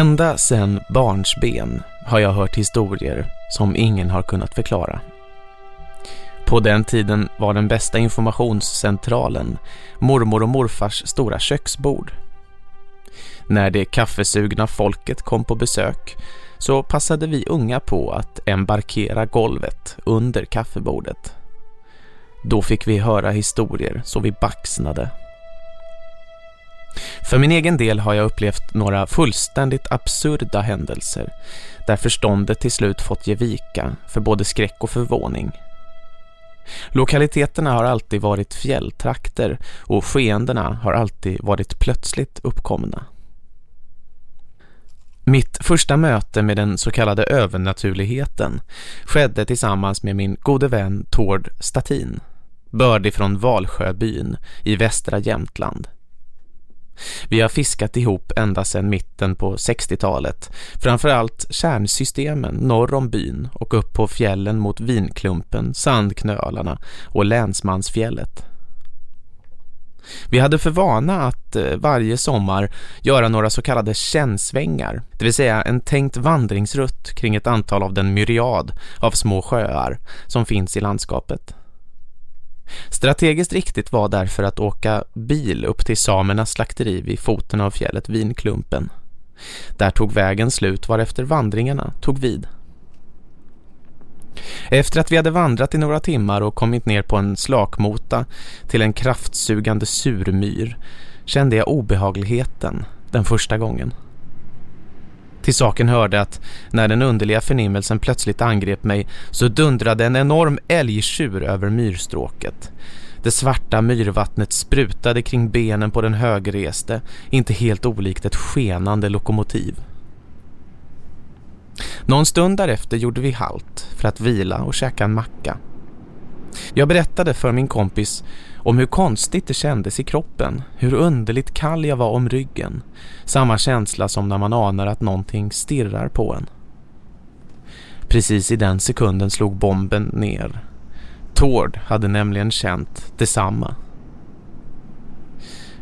Ända sedan barnsben har jag hört historier som ingen har kunnat förklara. På den tiden var den bästa informationscentralen mormor och morfars stora köksbord. När det kaffesugna folket kom på besök så passade vi unga på att embarkera golvet under kaffebordet. Då fick vi höra historier så vi baxnade. För min egen del har jag upplevt några fullständigt absurda händelser där förståndet till slut fått ge vika för både skräck och förvåning. Lokaliteterna har alltid varit fjälltrakter och skeendena har alltid varit plötsligt uppkomna. Mitt första möte med den så kallade övernaturligheten skedde tillsammans med min gode vän Tord Statin, bördig från Valsjöbyn i västra Jämtland. Vi har fiskat ihop ända sedan mitten på 60-talet, framförallt kärnsystemen norr om byn och upp på fjällen mot Vinklumpen, Sandknölarna och Länsmansfjället. Vi hade för vana att eh, varje sommar göra några så kallade kännsvängar, det vill säga en tänkt vandringsrutt kring ett antal av den myriad av små sjöar som finns i landskapet. Strategiskt riktigt var därför att åka bil upp till samernas slakteri vid foten av fjället Vinklumpen. Där tog vägen slut varefter vandringarna tog vid. Efter att vi hade vandrat i några timmar och kommit ner på en slakmota till en kraftsugande surmyr kände jag obehagligheten den första gången. Till saken hörde att när den underliga förnimmelsen plötsligt angrep mig så dundrade en enorm älgtjur över myrstråket. Det svarta myrvattnet sprutade kring benen på den högreste, inte helt olikt ett skenande lokomotiv. Någon stund därefter gjorde vi halt för att vila och käka en macka. Jag berättade för min kompis om hur konstigt det kändes i kroppen, hur underligt kall jag var om ryggen. Samma känsla som när man anar att någonting stirrar på en. Precis i den sekunden slog bomben ner. Tord hade nämligen känt detsamma.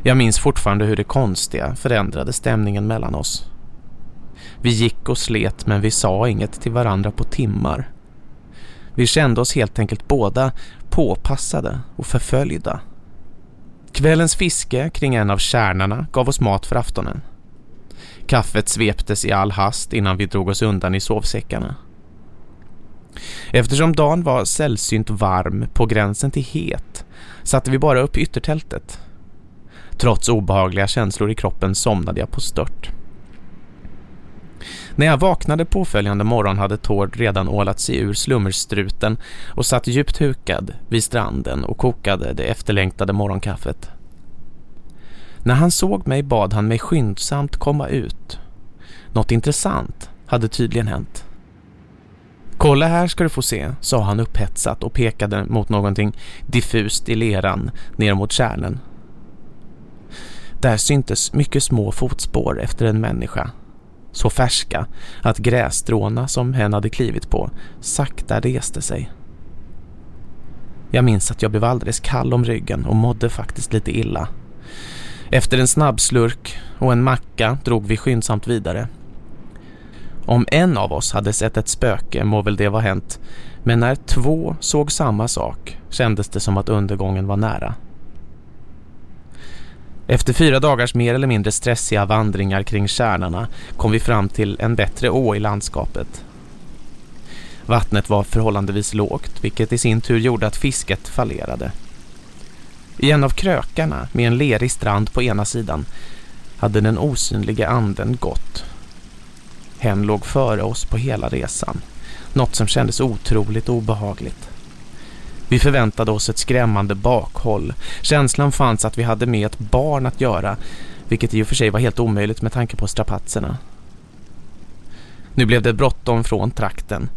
Jag minns fortfarande hur det konstiga förändrade stämningen mellan oss. Vi gick och slet men vi sa inget till varandra på timmar. Vi kände oss helt enkelt båda påpassade och förföljda. Kvällens fiske kring en av kärnarna gav oss mat för aftonen. Kaffet sveptes i all hast innan vi drog oss undan i sovsäckarna. Eftersom dagen var sällsynt varm på gränsen till het satte vi bara upp yttertältet. Trots obehagliga känslor i kroppen somnade jag på stört. När jag vaknade påföljande morgon hade Tord redan ålat sig ur slummerstruten och satt djupt hukad vid stranden och kokade det efterlängtade morgonkaffet. När han såg mig bad han mig skyndsamt komma ut. Något intressant hade tydligen hänt. Kolla här ska du få se, sa han upphetsat och pekade mot någonting diffust i leran ner mot kärnen. Där syntes mycket små fotspår efter en människa så färska att grässtråna som hen hade klivit på sakta reste sig. Jag minns att jag blev alldeles kall om ryggen och mådde faktiskt lite illa. Efter en snabb slurk och en macka drog vi skyndsamt vidare. Om en av oss hade sett ett spöke må väl det vara hänt, men när två såg samma sak kändes det som att undergången var nära. Efter fyra dagars mer eller mindre stressiga vandringar kring kärnarna kom vi fram till en bättre å i landskapet. Vattnet var förhållandevis lågt, vilket i sin tur gjorde att fisket fallerade. I en av krökarna, med en lerig strand på ena sidan, hade den osynliga anden gått. Hen låg före oss på hela resan, något som kändes otroligt obehagligt. Vi förväntade oss ett skrämmande bakhåll. Känslan fanns att vi hade med ett barn att göra, vilket i och för sig var helt omöjligt med tanke på strapatserna. Nu blev det bråttom från trakten.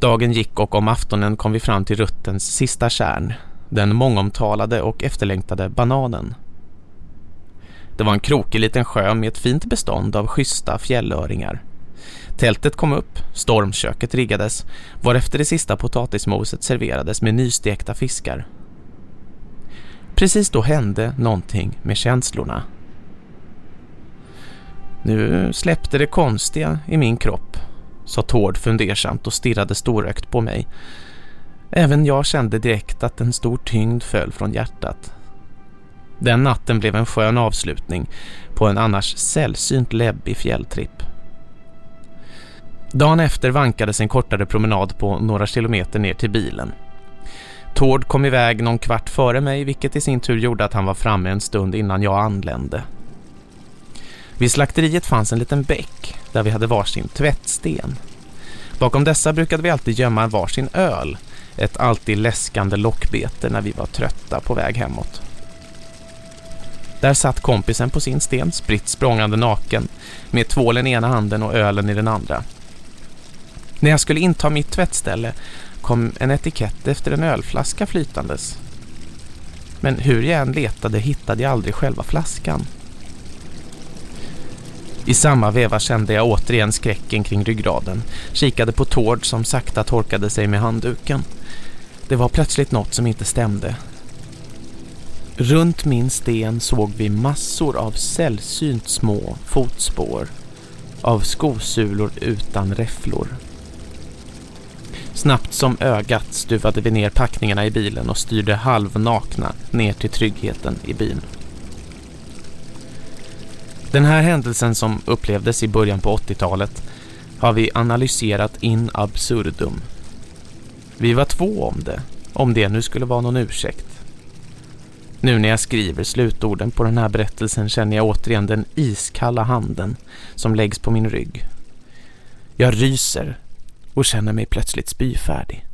Dagen gick och om aftonen kom vi fram till ruttens sista kärn, den mångomtalade och efterlängtade bananen. Det var en krokig liten sjö med ett fint bestånd av schyssta fjällöringar. Tältet kom upp, stormköket riggades, varefter det sista potatismoset serverades med nystekta fiskar. Precis då hände någonting med känslorna. Nu släppte det konstiga i min kropp, sa Tord fundersamt och stirrade storökt på mig. Även jag kände direkt att en stor tyngd föll från hjärtat. Den natten blev en skön avslutning på en annars sällsynt läbbig fjälltripp. Dagen efter vankades en kortare promenad på några kilometer ner till bilen. Tord kom iväg någon kvart före mig vilket i sin tur gjorde att han var framme en stund innan jag anlände. Vid slakteriet fanns en liten bäck där vi hade varsin tvättsten. Bakom dessa brukade vi alltid gömma varsin öl, ett alltid läskande lockbete när vi var trötta på väg hemåt. Där satt kompisen på sin sten, spritt språngande naken, med tvålen i ena handen och ölen i den andra. När jag skulle inta mitt tvättställe kom en etikett efter en ölflaska flytandes. Men hur jag än letade hittade jag aldrig själva flaskan. I samma veva kände jag återigen skräcken kring ryggraden. Kikade på Tord som sakta torkade sig med handduken. Det var plötsligt något som inte stämde. Runt min sten såg vi massor av sällsynt små fotspår. Av skosulor utan räfflor. Snabbt som ögat stuvade vi ner packningarna i bilen och styrde halvnakna ner till tryggheten i byn. Den här händelsen som upplevdes i början på 80-talet har vi analyserat in absurdum. Vi var två om det, om det nu skulle vara någon ursäkt. Nu när jag skriver slutorden på den här berättelsen känner jag återigen den iskalla handen som läggs på min rygg. Jag ryser och känner mig plötsligt spyfärdig.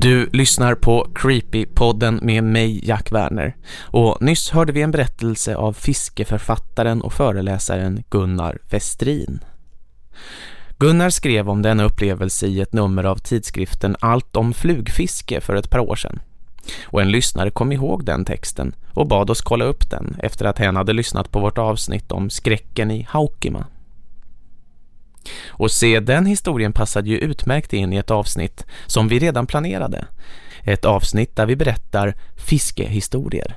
Du lyssnar på Creepy-podden med mig, Jack Werner. Och nyss hörde vi en berättelse av fiskeförfattaren och föreläsaren Gunnar Westrin. Gunnar skrev om denna upplevelse i ett nummer av tidskriften Allt om flugfiske för ett par år sedan. Och en lyssnare kom ihåg den texten och bad oss kolla upp den efter att hen hade lyssnat på vårt avsnitt om skräcken i Haukima. Och se, den historien passade ju utmärkt in i ett avsnitt som vi redan planerade. Ett avsnitt där vi berättar fiskehistorier.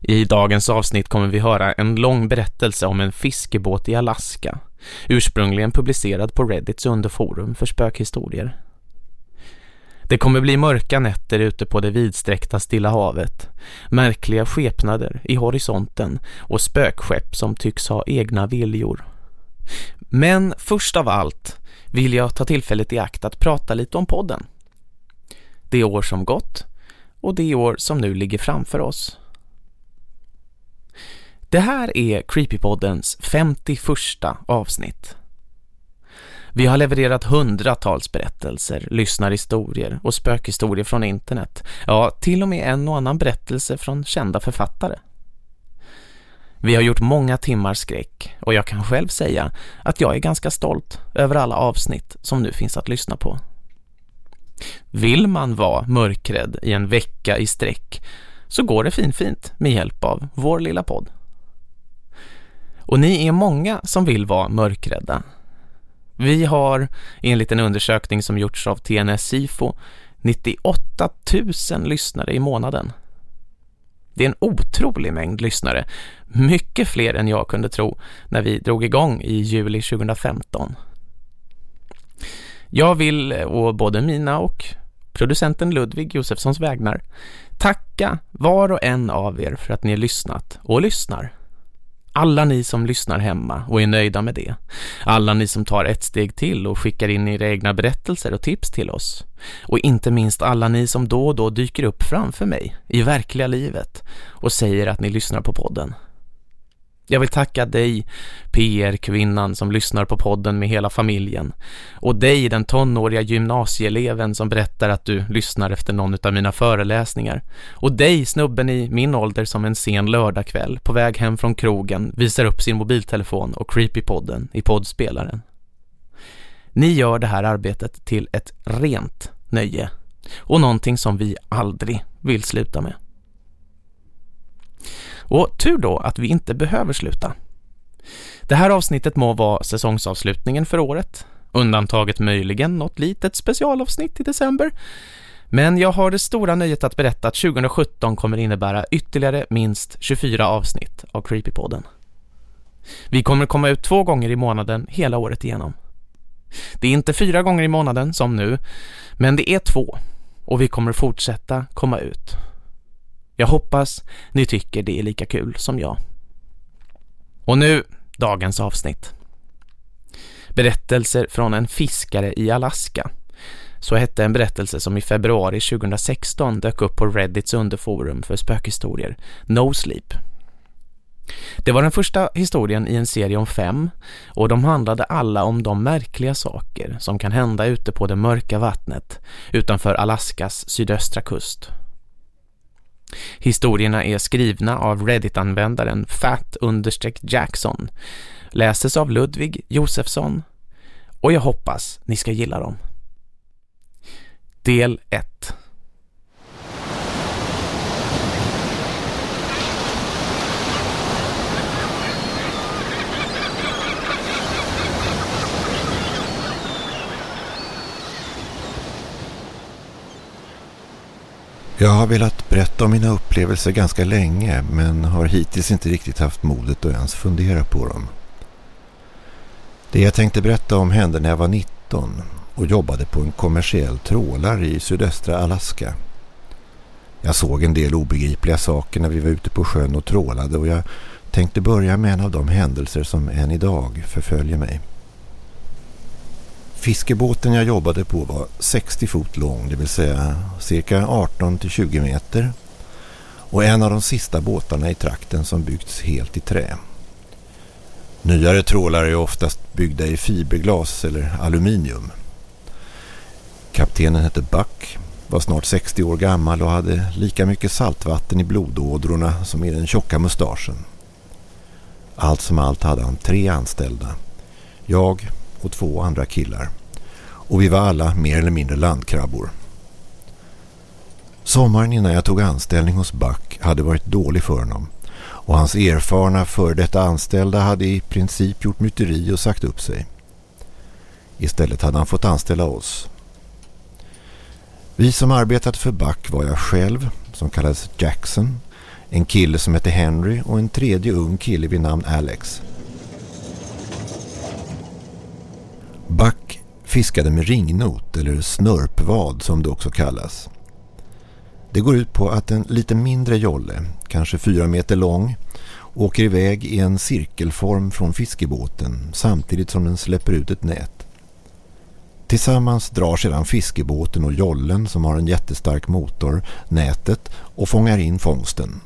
I dagens avsnitt kommer vi höra en lång berättelse om en fiskebåt i Alaska, ursprungligen publicerad på Reddits underforum för spökhistorier. Det kommer bli mörka nätter ute på det vidsträckta Stilla havet, märkliga skepnader i horisonten och spökskepp som tycks ha egna viljor. Men först av allt vill jag ta tillfället i akt att prata lite om podden. Det år som gått och det år som nu ligger framför oss. Det här är Creepypoddens 51 avsnitt. Vi har levererat hundratals berättelser, lyssnarhistorier och spökhistorier från internet. Ja, till och med en och annan berättelse från kända författare. Vi har gjort många timmar skräck och jag kan själv säga att jag är ganska stolt över alla avsnitt som nu finns att lyssna på. Vill man vara mörkrädd i en vecka i sträck så går det finfint med hjälp av vår lilla podd. Och ni är många som vill vara mörkrädda. Vi har enligt en undersökning som gjorts av TNS Sifo 98 000 lyssnare i månaden. Det är en otrolig mängd lyssnare. Mycket fler än jag kunde tro när vi drog igång i juli 2015. Jag vill, och både mina och producenten Ludvig Josefssons vägnar, tacka var och en av er för att ni har lyssnat och lyssnar. Alla ni som lyssnar hemma och är nöjda med det. Alla ni som tar ett steg till och skickar in era egna berättelser och tips till oss. Och inte minst alla ni som då och då dyker upp framför mig i verkliga livet och säger att ni lyssnar på podden. Jag vill tacka dig, PR-kvinnan som lyssnar på podden med hela familjen. Och dig, den tonåriga gymnasieeleven som berättar att du lyssnar efter någon av mina föreläsningar. Och dig, snubben i min ålder som en sen lördagkväll på väg hem från krogen visar upp sin mobiltelefon och Creepypodden i poddspelaren. Ni gör det här arbetet till ett rent nöje och någonting som vi aldrig vill sluta med. Och tur då att vi inte behöver sluta. Det här avsnittet må vara säsongsavslutningen för året. Undantaget möjligen något litet specialavsnitt i december. Men jag har det stora nöjet att berätta att 2017 kommer innebära ytterligare minst 24 avsnitt av Creepypodden. Vi kommer komma ut två gånger i månaden hela året igenom. Det är inte fyra gånger i månaden som nu, men det är två och vi kommer fortsätta komma ut. Jag hoppas ni tycker det är lika kul som jag. Och nu dagens avsnitt. Berättelser från en fiskare i Alaska. Så hette en berättelse som i februari 2016 dök upp på Reddits underforum för spökhistorier, No Sleep. Det var den första historien i en serie om fem och de handlade alla om de märkliga saker som kan hända ute på det mörka vattnet utanför Alaskas sydöstra kust. Historierna är skrivna av Reddit-användaren Fat-Jackson, läses av Ludvig Josefsson. Och jag hoppas ni ska gilla dem. Del 1 Jag har velat berätta om mina upplevelser ganska länge men har hittills inte riktigt haft modet att ens fundera på dem. Det jag tänkte berätta om hände när jag var 19 och jobbade på en kommersiell trålare i sydöstra Alaska. Jag såg en del obegripliga saker när vi var ute på sjön och trålade och jag tänkte börja med en av de händelser som än idag förföljer mig. Fiskebåten jag jobbade på var 60 fot lång, det vill säga cirka 18-20 meter. Och en av de sista båtarna i trakten som byggts helt i trä. Nyare trålare är oftast byggda i fiberglas eller aluminium. Kaptenen hette Buck, var snart 60 år gammal och hade lika mycket saltvatten i blodådrorna som i den tjocka mustaschen. Allt som allt hade han tre anställda. Jag och två andra killar. Och vi var alla mer eller mindre landkrabbor. Sommaren innan jag tog anställning hos Buck hade varit dålig för honom och hans erfarna för detta anställda hade i princip gjort myteri och sagt upp sig. Istället hade han fått anställa oss. Vi som arbetade för Buck var jag själv, som kallades Jackson, en kille som hette Henry och en tredje ung kille vid namn Alex. Buck fiskade med ringnot eller snörpvad som det också kallas. Det går ut på att en lite mindre jolle, kanske fyra meter lång, åker iväg i en cirkelform från fiskebåten samtidigt som den släpper ut ett nät. Tillsammans drar sedan fiskebåten och jollen som har en jättestark motor nätet och fångar in fångsten.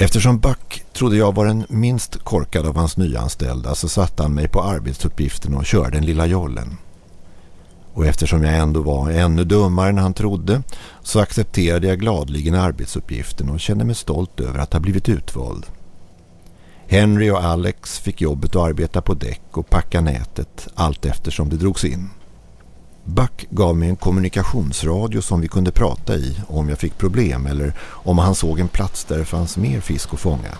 Eftersom Buck trodde jag var den minst korkad av hans nyanställda så satte han mig på arbetsuppgiften och körde den lilla jollen. Och eftersom jag ändå var ännu dummare än han trodde så accepterade jag gladligen arbetsuppgiften och kände mig stolt över att ha blivit utvald. Henry och Alex fick jobbet att arbeta på däck och packa nätet allt eftersom det drogs in. Buck gav mig en kommunikationsradio som vi kunde prata i om jag fick problem eller om han såg en plats där det fanns mer fisk att fånga.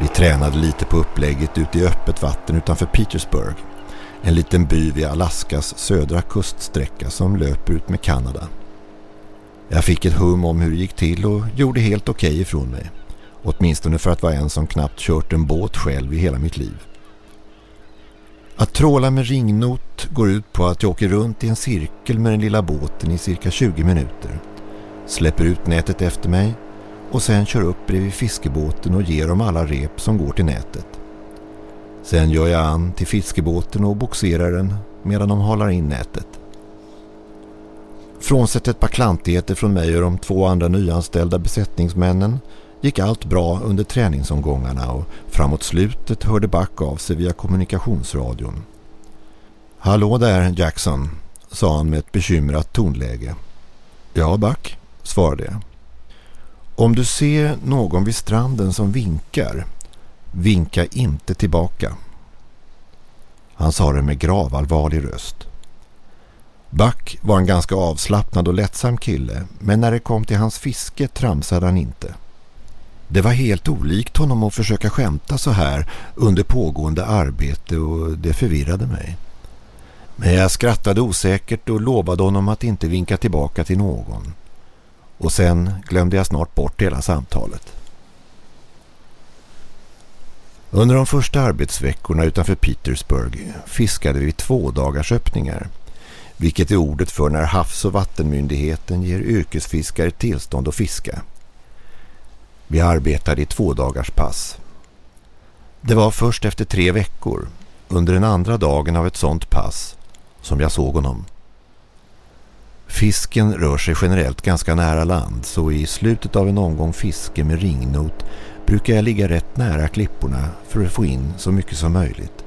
Vi tränade lite på upplägget ute i öppet vatten utanför Petersburg. En liten by vid Alaskas södra kuststräcka som löper ut med Kanada. Jag fick ett hum om hur det gick till och gjorde helt okej okay ifrån mig. Åtminstone för att vara en som knappt kört en båt själv i hela mitt liv. Att tråla med ringnot går ut på att jag åker runt i en cirkel med den lilla båten i cirka 20 minuter. Släpper ut nätet efter mig och sen kör upp bredvid fiskebåten och ger dem alla rep som går till nätet. Sen gör jag an till fiskebåten och boxerar den medan de håller in nätet. Frånsett ett par klantigheter från mig och de två andra nyanställda besättningsmännen gick allt bra under träningsomgångarna och framåt slutet hörde Back av sig via kommunikationsradion. Hallå där Jackson, sa han med ett bekymrat tonläge. Ja Back, svarade jag. Om du ser någon vid stranden som vinkar, vinka inte tillbaka. Han sa det med gravallvarlig röst. Buck var en ganska avslappnad och lättsam kille men när det kom till hans fiske tramsade han inte. Det var helt olikt honom att försöka skämta så här under pågående arbete och det förvirrade mig. Men jag skrattade osäkert och lovade honom att inte vinka tillbaka till någon. Och sen glömde jag snart bort hela samtalet. Under de första arbetsveckorna utanför Petersburg fiskade vi två dagars öppningar, vilket är ordet för när havs- och vattenmyndigheten ger yrkesfiskare tillstånd att fiska. Vi arbetade i två dagars pass. Det var först efter tre veckor, under den andra dagen av ett sånt pass, som jag såg honom. Fisken rör sig generellt ganska nära land så i slutet av en omgång fiske med ringnot brukar jag ligga rätt nära klipporna för att få in så mycket som möjligt.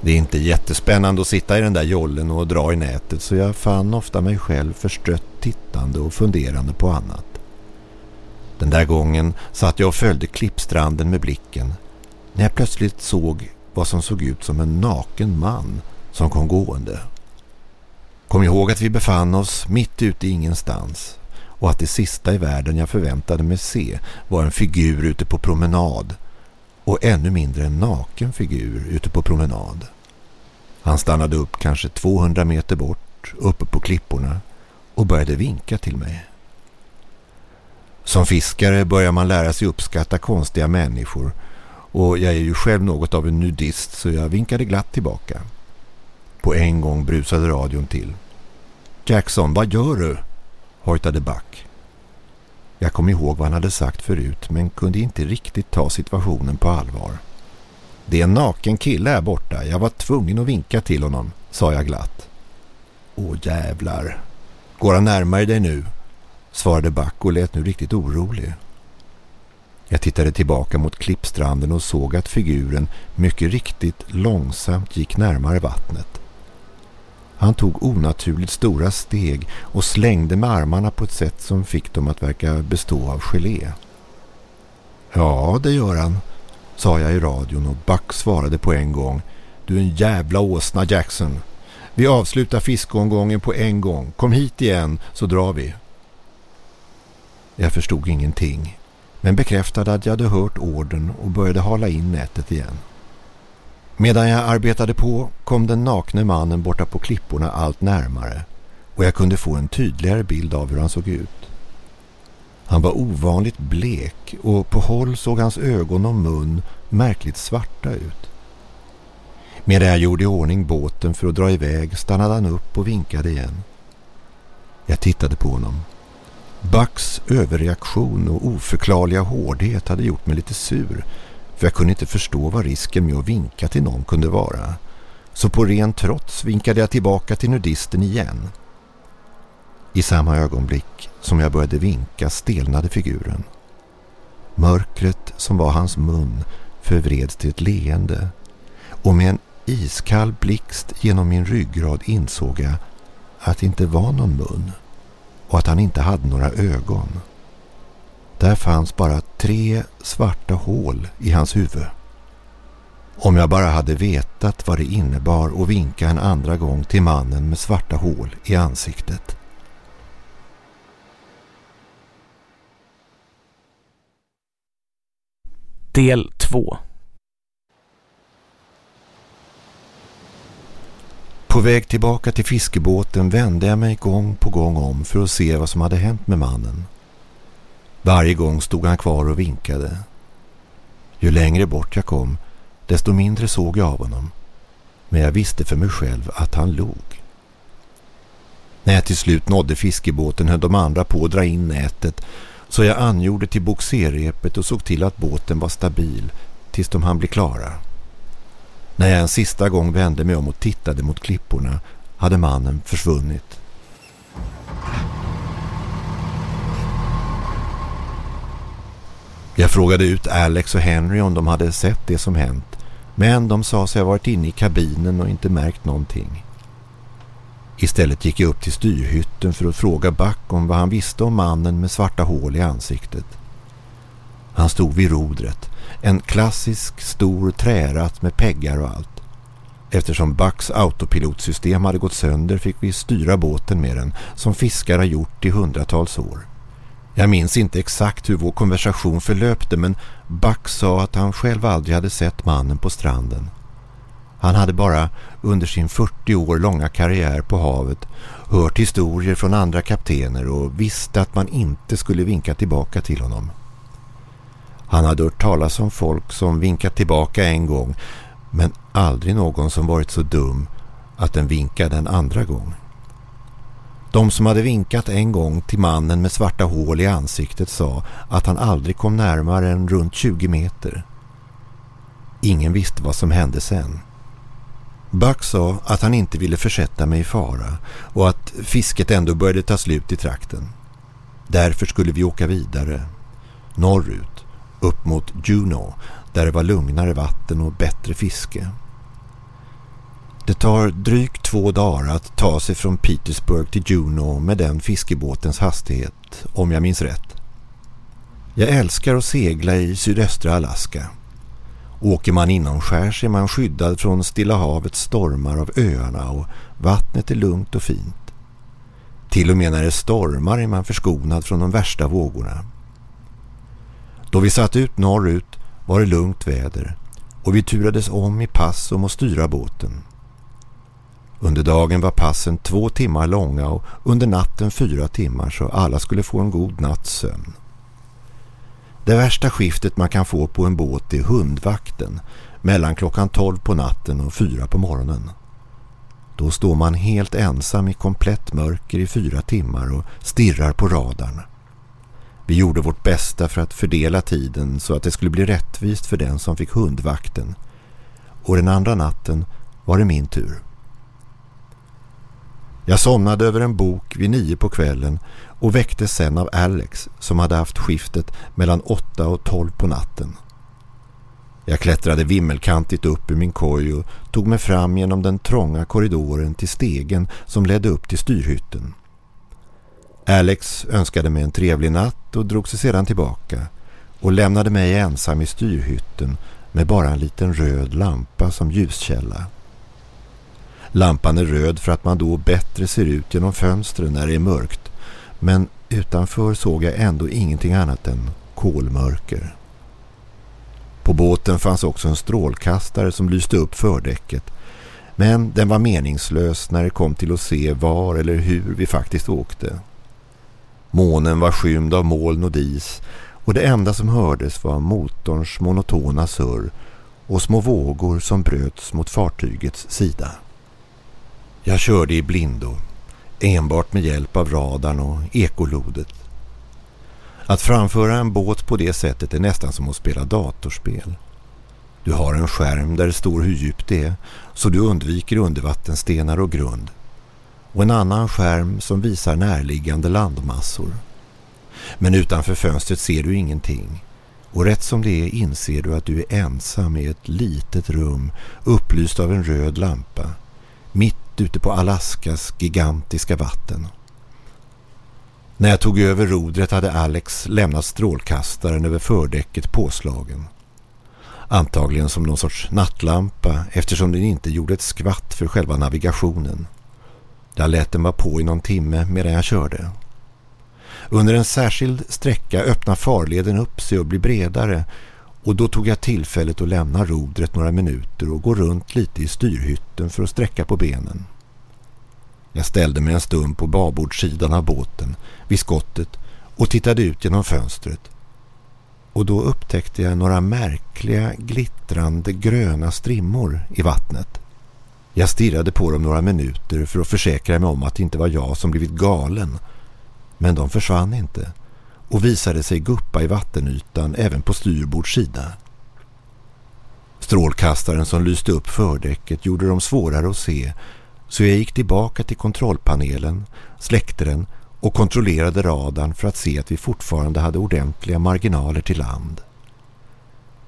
Det är inte jättespännande att sitta i den där jollen och dra i nätet så jag fann ofta mig själv förstrött tittande och funderande på annat. Den där gången satt jag och följde klippstranden med blicken när jag plötsligt såg vad som såg ut som en naken man som kom gående. Kom ihåg att vi befann oss mitt ute i ingenstans och att det sista i världen jag förväntade mig se var en figur ute på promenad och ännu mindre en naken figur ute på promenad. Han stannade upp kanske 200 meter bort uppe på klipporna och började vinka till mig. Som fiskare börjar man lära sig uppskatta konstiga människor och jag är ju själv något av en nudist så jag vinkade glatt tillbaka. På en gång brusade radion till. Jackson, vad gör du? hojtade Buck. Jag kom ihåg vad han hade sagt förut men kunde inte riktigt ta situationen på allvar. Det är en naken kille här borta. Jag var tvungen att vinka till honom, sa jag glatt. Åh jävlar. Går han närmare dig nu? svarade Back och lät nu riktigt orolig. Jag tittade tillbaka mot klippstranden och såg att figuren mycket riktigt långsamt gick närmare vattnet. Han tog onaturligt stora steg och slängde med armarna på ett sätt som fick dem att verka bestå av gelé. Ja, det gör han, sa jag i radion och Buck svarade på en gång. Du är en jävla åsna Jackson. Vi avslutar fiskeomgången på en gång. Kom hit igen så drar vi. Jag förstod ingenting men bekräftade att jag hade hört orden och började hala in nätet igen. Medan jag arbetade på kom den nakne mannen borta på klipporna allt närmare och jag kunde få en tydligare bild av hur han såg ut. Han var ovanligt blek och på håll såg hans ögon och mun märkligt svarta ut. Medan jag gjorde i ordning båten för att dra iväg stannade han upp och vinkade igen. Jag tittade på honom. Bucks överreaktion och oförklarliga hårdhet hade gjort mig lite sur för jag kunde inte förstå vad risken med att vinka till någon kunde vara. Så på ren trots vinkade jag tillbaka till nudisten igen. I samma ögonblick som jag började vinka stelnade figuren. Mörkret som var hans mun förvreds till ett leende och med en iskall blixt genom min ryggrad insåg jag att det inte var någon mun och att han inte hade några ögon. Där fanns bara tre svarta hål i hans huvud. Om jag bara hade vetat vad det innebar att vinka en andra gång till mannen med svarta hål i ansiktet. Del 2 På väg tillbaka till fiskebåten vände jag mig gång på gång om för att se vad som hade hänt med mannen. Varje gång stod han kvar och vinkade. Ju längre bort jag kom, desto mindre såg jag av honom. Men jag visste för mig själv att han log. När jag till slut nådde fiskebåten höll de andra på att dra in nätet så jag angjorde till boxerrepet och såg till att båten var stabil tills de hann bli klara. När jag en sista gång vände mig om och tittade mot klipporna hade mannen försvunnit. Jag frågade ut Alex och Henry om de hade sett det som hänt men de sa sig ha varit inne i kabinen och inte märkt någonting. Istället gick jag upp till styrhytten för att fråga Buck om vad han visste om mannen med svarta hål i ansiktet. Han stod vid rodret, en klassisk stor träratt med peggar och allt. Eftersom Bucks autopilotsystem hade gått sönder fick vi styra båten med den som fiskare har gjort i hundratals år. Jag minns inte exakt hur vår konversation förlöpte men Buck sa att han själv aldrig hade sett mannen på stranden. Han hade bara under sin 40 år långa karriär på havet hört historier från andra kaptener och visste att man inte skulle vinka tillbaka till honom. Han hade hört talas om folk som vinkat tillbaka en gång men aldrig någon som varit så dum att den vinkade en andra gång. De som hade vinkat en gång till mannen med svarta hål i ansiktet sa att han aldrig kom närmare än runt 20 meter. Ingen visste vad som hände sen. Buck sa att han inte ville försätta mig i fara och att fisket ändå började ta slut i trakten. Därför skulle vi åka vidare, norrut, upp mot Juno där det var lugnare vatten och bättre fiske. Det tar drygt två dagar att ta sig från Petersburg till Juno med den fiskebåtens hastighet, om jag minns rätt. Jag älskar att segla i sydöstra Alaska. Åker man inomskärs är man skyddad från Stilla havets stormar av öarna och vattnet är lugnt och fint. Till och med när det stormar är man förskonad från de värsta vågorna. Då vi satt ut norrut var det lugnt väder och vi turades om i pass om att styra båten. Under dagen var passen två timmar långa och under natten fyra timmar så alla skulle få en god natts sömn. Det värsta skiftet man kan få på en båt är hundvakten mellan klockan 12 på natten och 4 på morgonen. Då står man helt ensam i komplett mörker i fyra timmar och stirrar på radarn. Vi gjorde vårt bästa för att fördela tiden så att det skulle bli rättvist för den som fick hundvakten. Och den andra natten var det min tur. Jag somnade över en bok vid nio på kvällen och väcktes sen av Alex som hade haft skiftet mellan åtta och tolv på natten. Jag klättrade vimmelkantigt upp ur min koj och tog mig fram genom den trånga korridoren till stegen som ledde upp till styrhytten. Alex önskade mig en trevlig natt och drog sig sedan tillbaka och lämnade mig ensam i styrhytten med bara en liten röd lampa som ljuskälla. Lampan är röd för att man då bättre ser ut genom fönstren när det är mörkt men utanför såg jag ändå ingenting annat än kolmörker. På båten fanns också en strålkastare som lyste upp fördäcket men den var meningslös när det kom till att se var eller hur vi faktiskt åkte. Månen var skymd av moln och dis och det enda som hördes var motorns monotona surr och små vågor som bröts mot fartygets sida. Jag körde i blindo, enbart med hjälp av radarn och ekolodet. Att framföra en båt på det sättet är nästan som att spela datorspel. Du har en skärm där det står hur djupt det är så du undviker undervattenstenar och grund. Och en annan skärm som visar närliggande landmassor. Men utanför fönstret ser du ingenting. Och rätt som det är inser du att du är ensam i ett litet rum upplyst av en röd lampa. Mitt ute på Alaskas gigantiska vatten. När jag tog över rodret hade Alex lämnat strålkastaren över fördäcket påslagen. Antagligen som någon sorts nattlampa eftersom den inte gjorde ett skvatt för själva navigationen. Jag lät den vara på i någon timme medan jag körde. Under en särskild sträcka öppnar farleden upp sig och blir bredare och då tog jag tillfället att lämna rodret några minuter och gå runt lite i styrhytten för att sträcka på benen. Jag ställde mig en stund på babordssidan av båten vid skottet och tittade ut genom fönstret. Och då upptäckte jag några märkliga glittrande gröna strimmor i vattnet. Jag stirrade på dem några minuter för att försäkra mig om att det inte var jag som blivit galen. Men de försvann inte och visade sig guppa i vattenytan även på styrbords sida. Strålkastaren som lyste upp fördäcket gjorde dem svårare att se så jag gick tillbaka till kontrollpanelen, släckte den och kontrollerade radarn för att se att vi fortfarande hade ordentliga marginaler till land.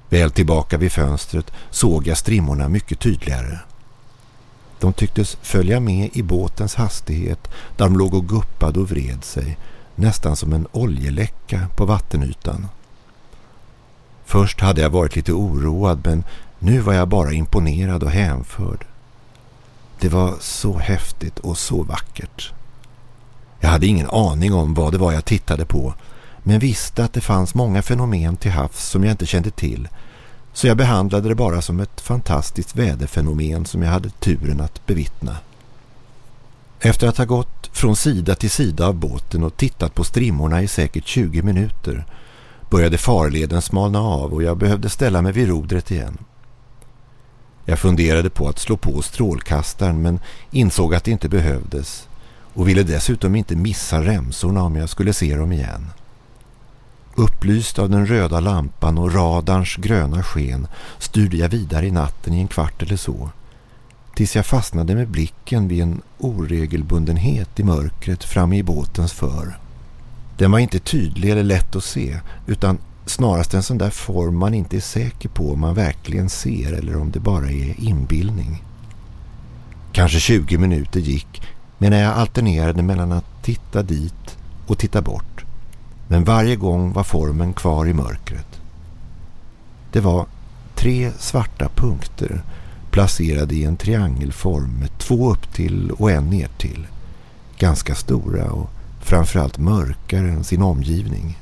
Väl tillbaka vid fönstret såg jag strimmorna mycket tydligare. De tycktes följa med i båtens hastighet där de låg och guppade och vred sig, nästan som en oljeläcka på vattenytan. Först hade jag varit lite oroad men nu var jag bara imponerad och hänförd. Det var så häftigt och så vackert. Jag hade ingen aning om vad det var jag tittade på men visste att det fanns många fenomen till havs som jag inte kände till så jag behandlade det bara som ett fantastiskt väderfenomen som jag hade turen att bevittna. Efter att ha gått från sida till sida av båten och tittat på strimmorna i säkert 20 minuter började farleden smalna av och jag behövde ställa mig vid rodret igen. Jag funderade på att slå på strålkastaren men insåg att det inte behövdes och ville dessutom inte missa remsorna om jag skulle se dem igen. Upplyst av den röda lampan och radarns gröna sken styrde jag vidare i natten i en kvart eller så. Tills jag fastnade med blicken vid en oregelbundenhet i mörkret framme i båtens för. Den var inte tydlig eller lätt att se utan snarast en sån där form man inte är säker på om man verkligen ser eller om det bara är inbildning. Kanske 20 minuter gick medan jag alternerade mellan att titta dit och titta bort. Men varje gång var formen kvar i mörkret. Det var tre svarta punkter placerade i en triangelform med två upp till och en ner till. Ganska stora och framförallt mörkare än sin omgivning.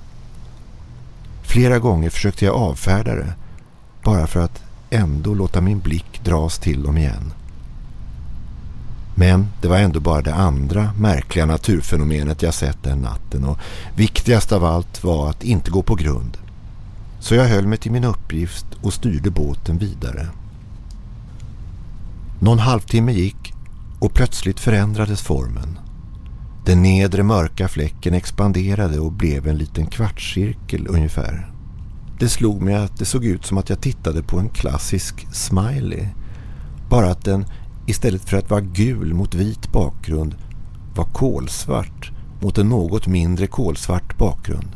Flera gånger försökte jag avfärda det bara för att ändå låta min blick dras till dem igen. Men det var ändå bara det andra märkliga naturfenomenet jag sett den natten och viktigast av allt var att inte gå på grund. Så jag höll mig till min uppgift och styrde båten vidare. Någon halvtimme gick och plötsligt förändrades formen. Den nedre mörka fläcken expanderade och blev en liten kvartscirkel ungefär. Det slog mig att det såg ut som att jag tittade på en klassisk smiley. Bara att den istället för att vara gul mot vit bakgrund var kolsvart mot en något mindre kolsvart bakgrund.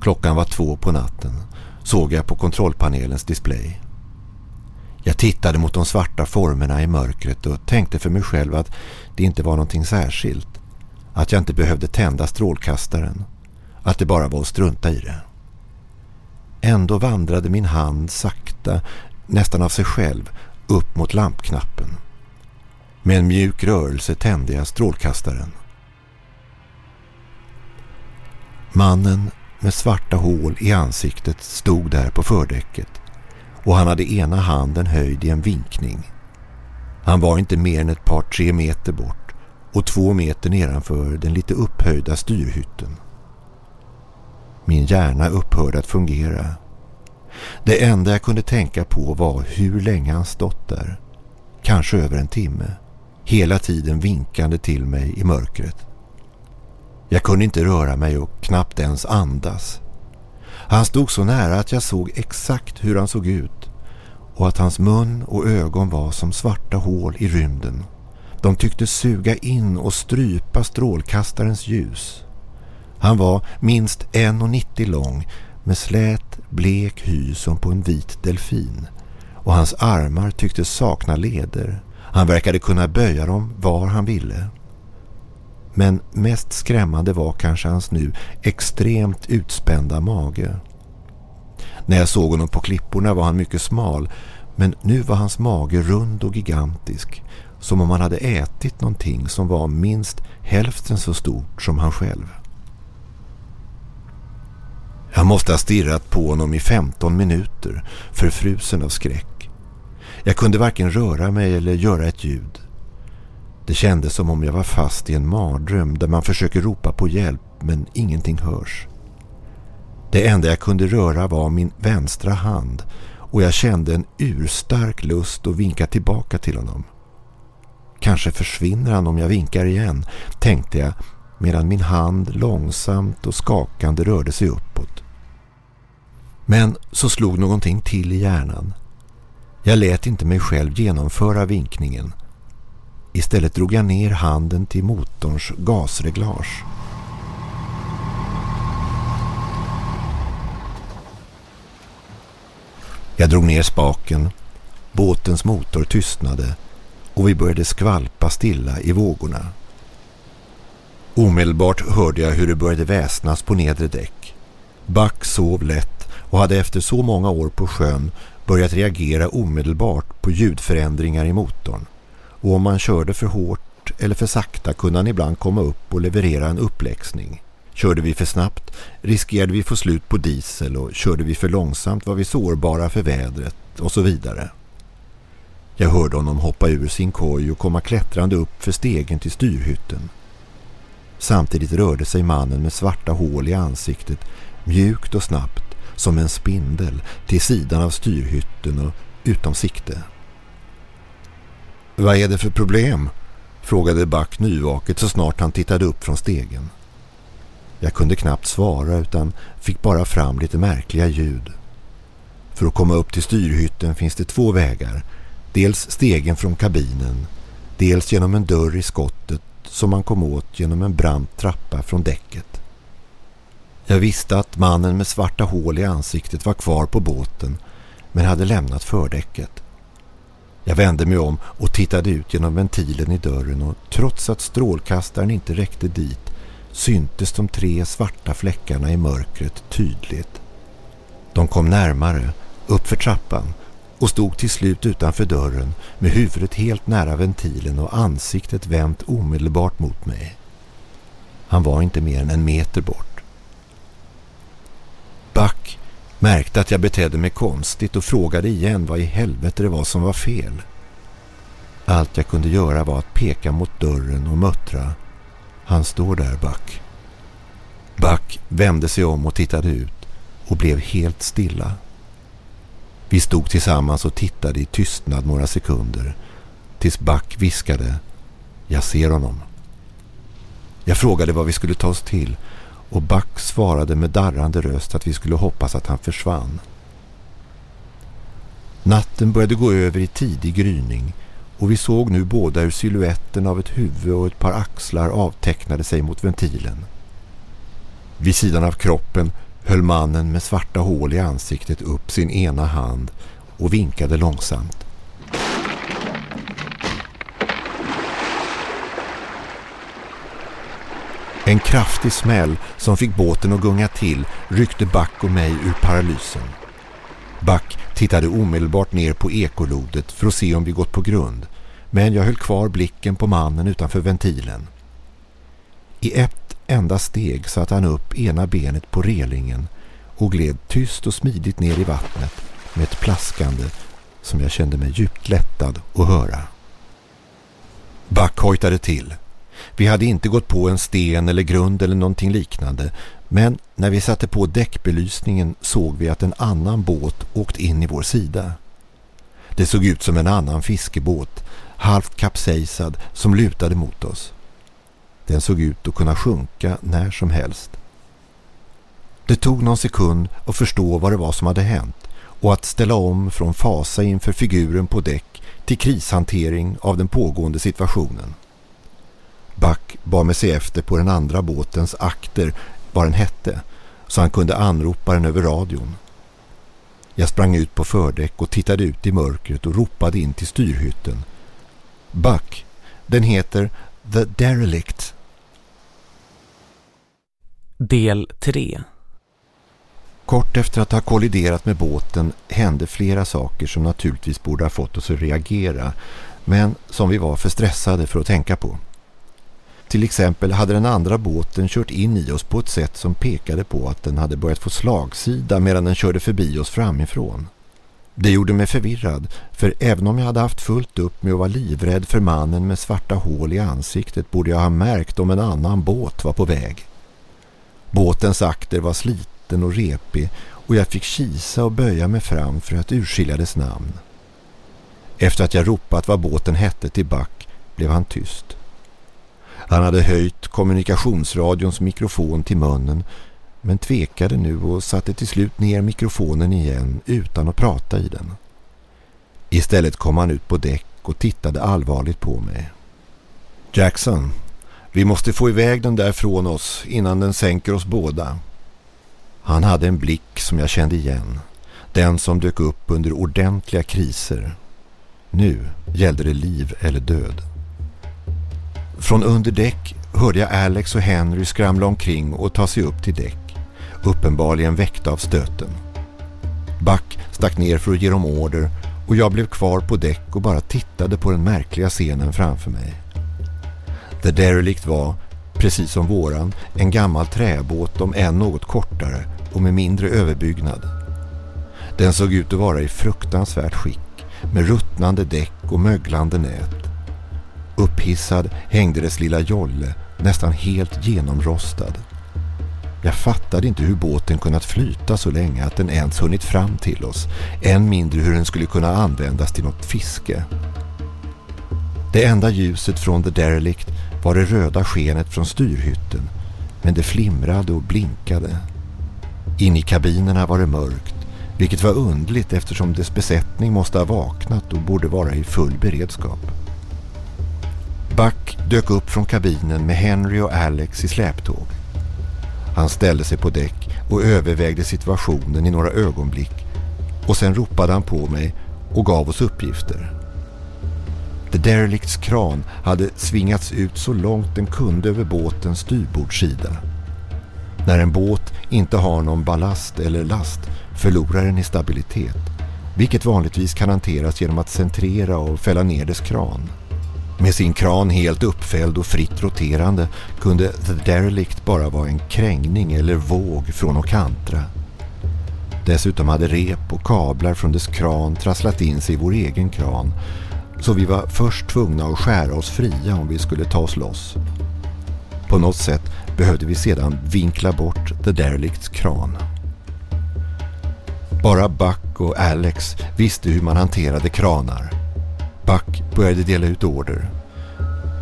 Klockan var två på natten såg jag på kontrollpanelens display. Jag tittade mot de svarta formerna i mörkret och tänkte för mig själv att det inte var någonting särskilt. Att jag inte behövde tända strålkastaren. Att det bara var att strunta i det. Ändå vandrade min hand sakta, nästan av sig själv, upp mot lampknappen. Med en mjuk rörelse tände jag strålkastaren. Mannen med svarta hål i ansiktet stod där på fördäcket och han hade ena handen höjd i en vinkning. Han var inte mer än ett par tre meter bort och två meter nedanför den lite upphöjda styrhytten. Min hjärna upphörde att fungera. Det enda jag kunde tänka på var hur länge han stått där. Kanske över en timme. Hela tiden vinkande till mig i mörkret. Jag kunde inte röra mig och knappt ens andas. Han stod så nära att jag såg exakt hur han såg ut och att hans mun och ögon var som svarta hål i rymden. De tyckte suga in och strypa strålkastarens ljus. Han var minst 1,90 lång med slät, blek hy som på en vit delfin och hans armar tycktes sakna leder. Han verkade kunna böja dem var han ville. Men mest skrämmande var kanske hans nu extremt utspända mage. När jag såg honom på klipporna var han mycket smal men nu var hans mage rund och gigantisk som om han hade ätit någonting som var minst hälften så stort som han själv. Jag måste ha stirrat på honom i 15 minuter förfrusen av skräck. Jag kunde varken röra mig eller göra ett ljud. Det kändes som om jag var fast i en mardröm där man försöker ropa på hjälp men ingenting hörs. Det enda jag kunde röra var min vänstra hand och jag kände en urstark lust att vinka tillbaka till honom. Kanske försvinner han om jag vinkar igen, tänkte jag medan min hand långsamt och skakande rörde sig uppåt. Men så slog någonting till i hjärnan. Jag lät inte mig själv genomföra vinkningen. Istället drog jag ner handen till motorns gasreglage. Jag drog ner spaken, båtens motor tystnade och vi började skvalpa stilla i vågorna. Omedelbart hörde jag hur det började väsnas på nedre däck. Back sov lätt och hade efter så många år på sjön börjat reagera omedelbart på ljudförändringar i motorn. Och om man körde för hårt eller för sakta kunde han ibland komma upp och leverera en uppläxning. Körde vi för snabbt riskerade vi få slut på diesel och körde vi för långsamt var vi sårbara för vädret och så vidare. Jag hörde honom hoppa ur sin koj och komma klättrande upp för stegen till styrhytten. Samtidigt rörde sig mannen med svarta hål i ansiktet mjukt och snabbt som en spindel till sidan av styrhytten och utom sikte. Vad är det för problem? frågade Back nyvaket så snart han tittade upp från stegen. Jag kunde knappt svara utan fick bara fram lite märkliga ljud. För att komma upp till styrhytten finns det två vägar. Dels stegen från kabinen, dels genom en dörr i skottet som man kom åt genom en brant trappa från däcket. Jag visste att mannen med svarta hål i ansiktet var kvar på båten men hade lämnat fördäcket. Jag vände mig om och tittade ut genom ventilen i dörren och trots att strålkastaren inte räckte dit syntes de tre svarta fläckarna i mörkret tydligt. De kom närmare, upp för trappan och stod till slut utanför dörren med huvudet helt nära ventilen och ansiktet vänt omedelbart mot mig. Han var inte mer än en meter bort. Back märkte att jag betedde mig konstigt och frågade igen vad i helvete det var som var fel. Allt jag kunde göra var att peka mot dörren och muttra. Han står där, Buck. Buck vände sig om och tittade ut och blev helt stilla. Vi stod tillsammans och tittade i tystnad några sekunder tills Buck viskade Jag ser honom. Jag frågade vad vi skulle ta oss till och Buck svarade med darrande röst att vi skulle hoppas att han försvann. Natten började gå över i tidig gryning och vi såg nu båda hur siluetten av ett huvud och ett par axlar avtecknade sig mot ventilen. Vid sidan av kroppen höll mannen med svarta hål i ansiktet upp sin ena hand och vinkade långsamt. En kraftig smäll som fick båten att gunga till ryckte Back och mig ur paralysen. Back tittade omedelbart ner på ekolodet för att se om vi gått på grund men jag höll kvar blicken på mannen utanför ventilen. I ett enda steg satte han upp ena benet på relingen och gled tyst och smidigt ner i vattnet med ett plaskande som jag kände mig djupt lättad att höra. Back hojtade till. Vi hade inte gått på en sten eller grund eller någonting liknande men när vi satte på däckbelysningen såg vi att en annan båt åkt in i vår sida. Det såg ut som en annan fiskebåt, halvt kapsejsad, som lutade mot oss. Den såg ut att kunna sjunka när som helst. Det tog någon sekund att förstå vad det var som hade hänt och att ställa om från fasa inför figuren på däck till krishantering av den pågående situationen. Back bad med sig efter på den andra båtens akter vad den hette så han kunde anropa den över radion. Jag sprang ut på fördäck och tittade ut i mörkret och ropade in till styrhytten. Buck, den heter The Derelict. Del 3 Kort efter att ha kolliderat med båten hände flera saker som naturligtvis borde ha fått oss att reagera men som vi var för stressade för att tänka på. Till exempel hade den andra båten kört in i oss på ett sätt som pekade på att den hade börjat få slagsida medan den körde förbi oss framifrån. Det gjorde mig förvirrad för även om jag hade haft fullt upp med att vara livrädd för mannen med svarta hål i ansiktet borde jag ha märkt om en annan båt var på väg. Båtens akter var sliten och repig och jag fick kisa och böja mig fram för att urskilja dess namn. Efter att jag ropat vad båten hette till Back blev han tyst. Han hade höjt kommunikationsradions mikrofon till munnen men tvekade nu och satte till slut ner mikrofonen igen utan att prata i den. Istället kom han ut på däck och tittade allvarligt på mig. Jackson, vi måste få iväg den där från oss innan den sänker oss båda. Han hade en blick som jag kände igen. Den som dök upp under ordentliga kriser. Nu gällde det liv eller död. Från under däck hörde jag Alex och Henry skramla omkring och ta sig upp till däck. Uppenbarligen väckta av stöten. Buck stack ner för att ge dem order och jag blev kvar på däck och bara tittade på den märkliga scenen framför mig. The Derelict var, precis som våran, en gammal träbåt om än något kortare och med mindre överbyggnad. Den såg ut att vara i fruktansvärt skick med ruttnande däck och möglande nät. Upphissad hängde dess lilla jolle nästan helt genomrostad. Jag fattade inte hur båten kunnat flyta så länge att den ens hunnit fram till oss. Än mindre hur den skulle kunna användas till något fiske. Det enda ljuset från The Derelict var det röda skenet från styrhytten. Men det flimrade och blinkade. In i kabinerna var det mörkt. Vilket var undligt eftersom dess besättning måste ha vaknat och borde vara i full beredskap. Buck dök upp från kabinen med Henry och Alex i släptåg. Han ställde sig på däck och övervägde situationen i några ögonblick och sen ropade han på mig och gav oss uppgifter. The Derelicts kran hade svingats ut så långt den kunde över båtens styrbordssida. När en båt inte har någon ballast eller last förlorar den i stabilitet, vilket vanligtvis kan hanteras genom att centrera och fälla ner dess kran. Med sin kran helt uppfälld och fritt roterande kunde The Derelict bara vara en krängning eller våg från att kantra. Dessutom hade rep och kablar från dess kran trasslat in sig i vår egen kran så vi var först tvungna att skära oss fria om vi skulle ta oss loss. På något sätt behövde vi sedan vinkla bort The Derelicts kran. Bara Buck och Alex visste hur man hanterade kranar. Buck började dela ut order.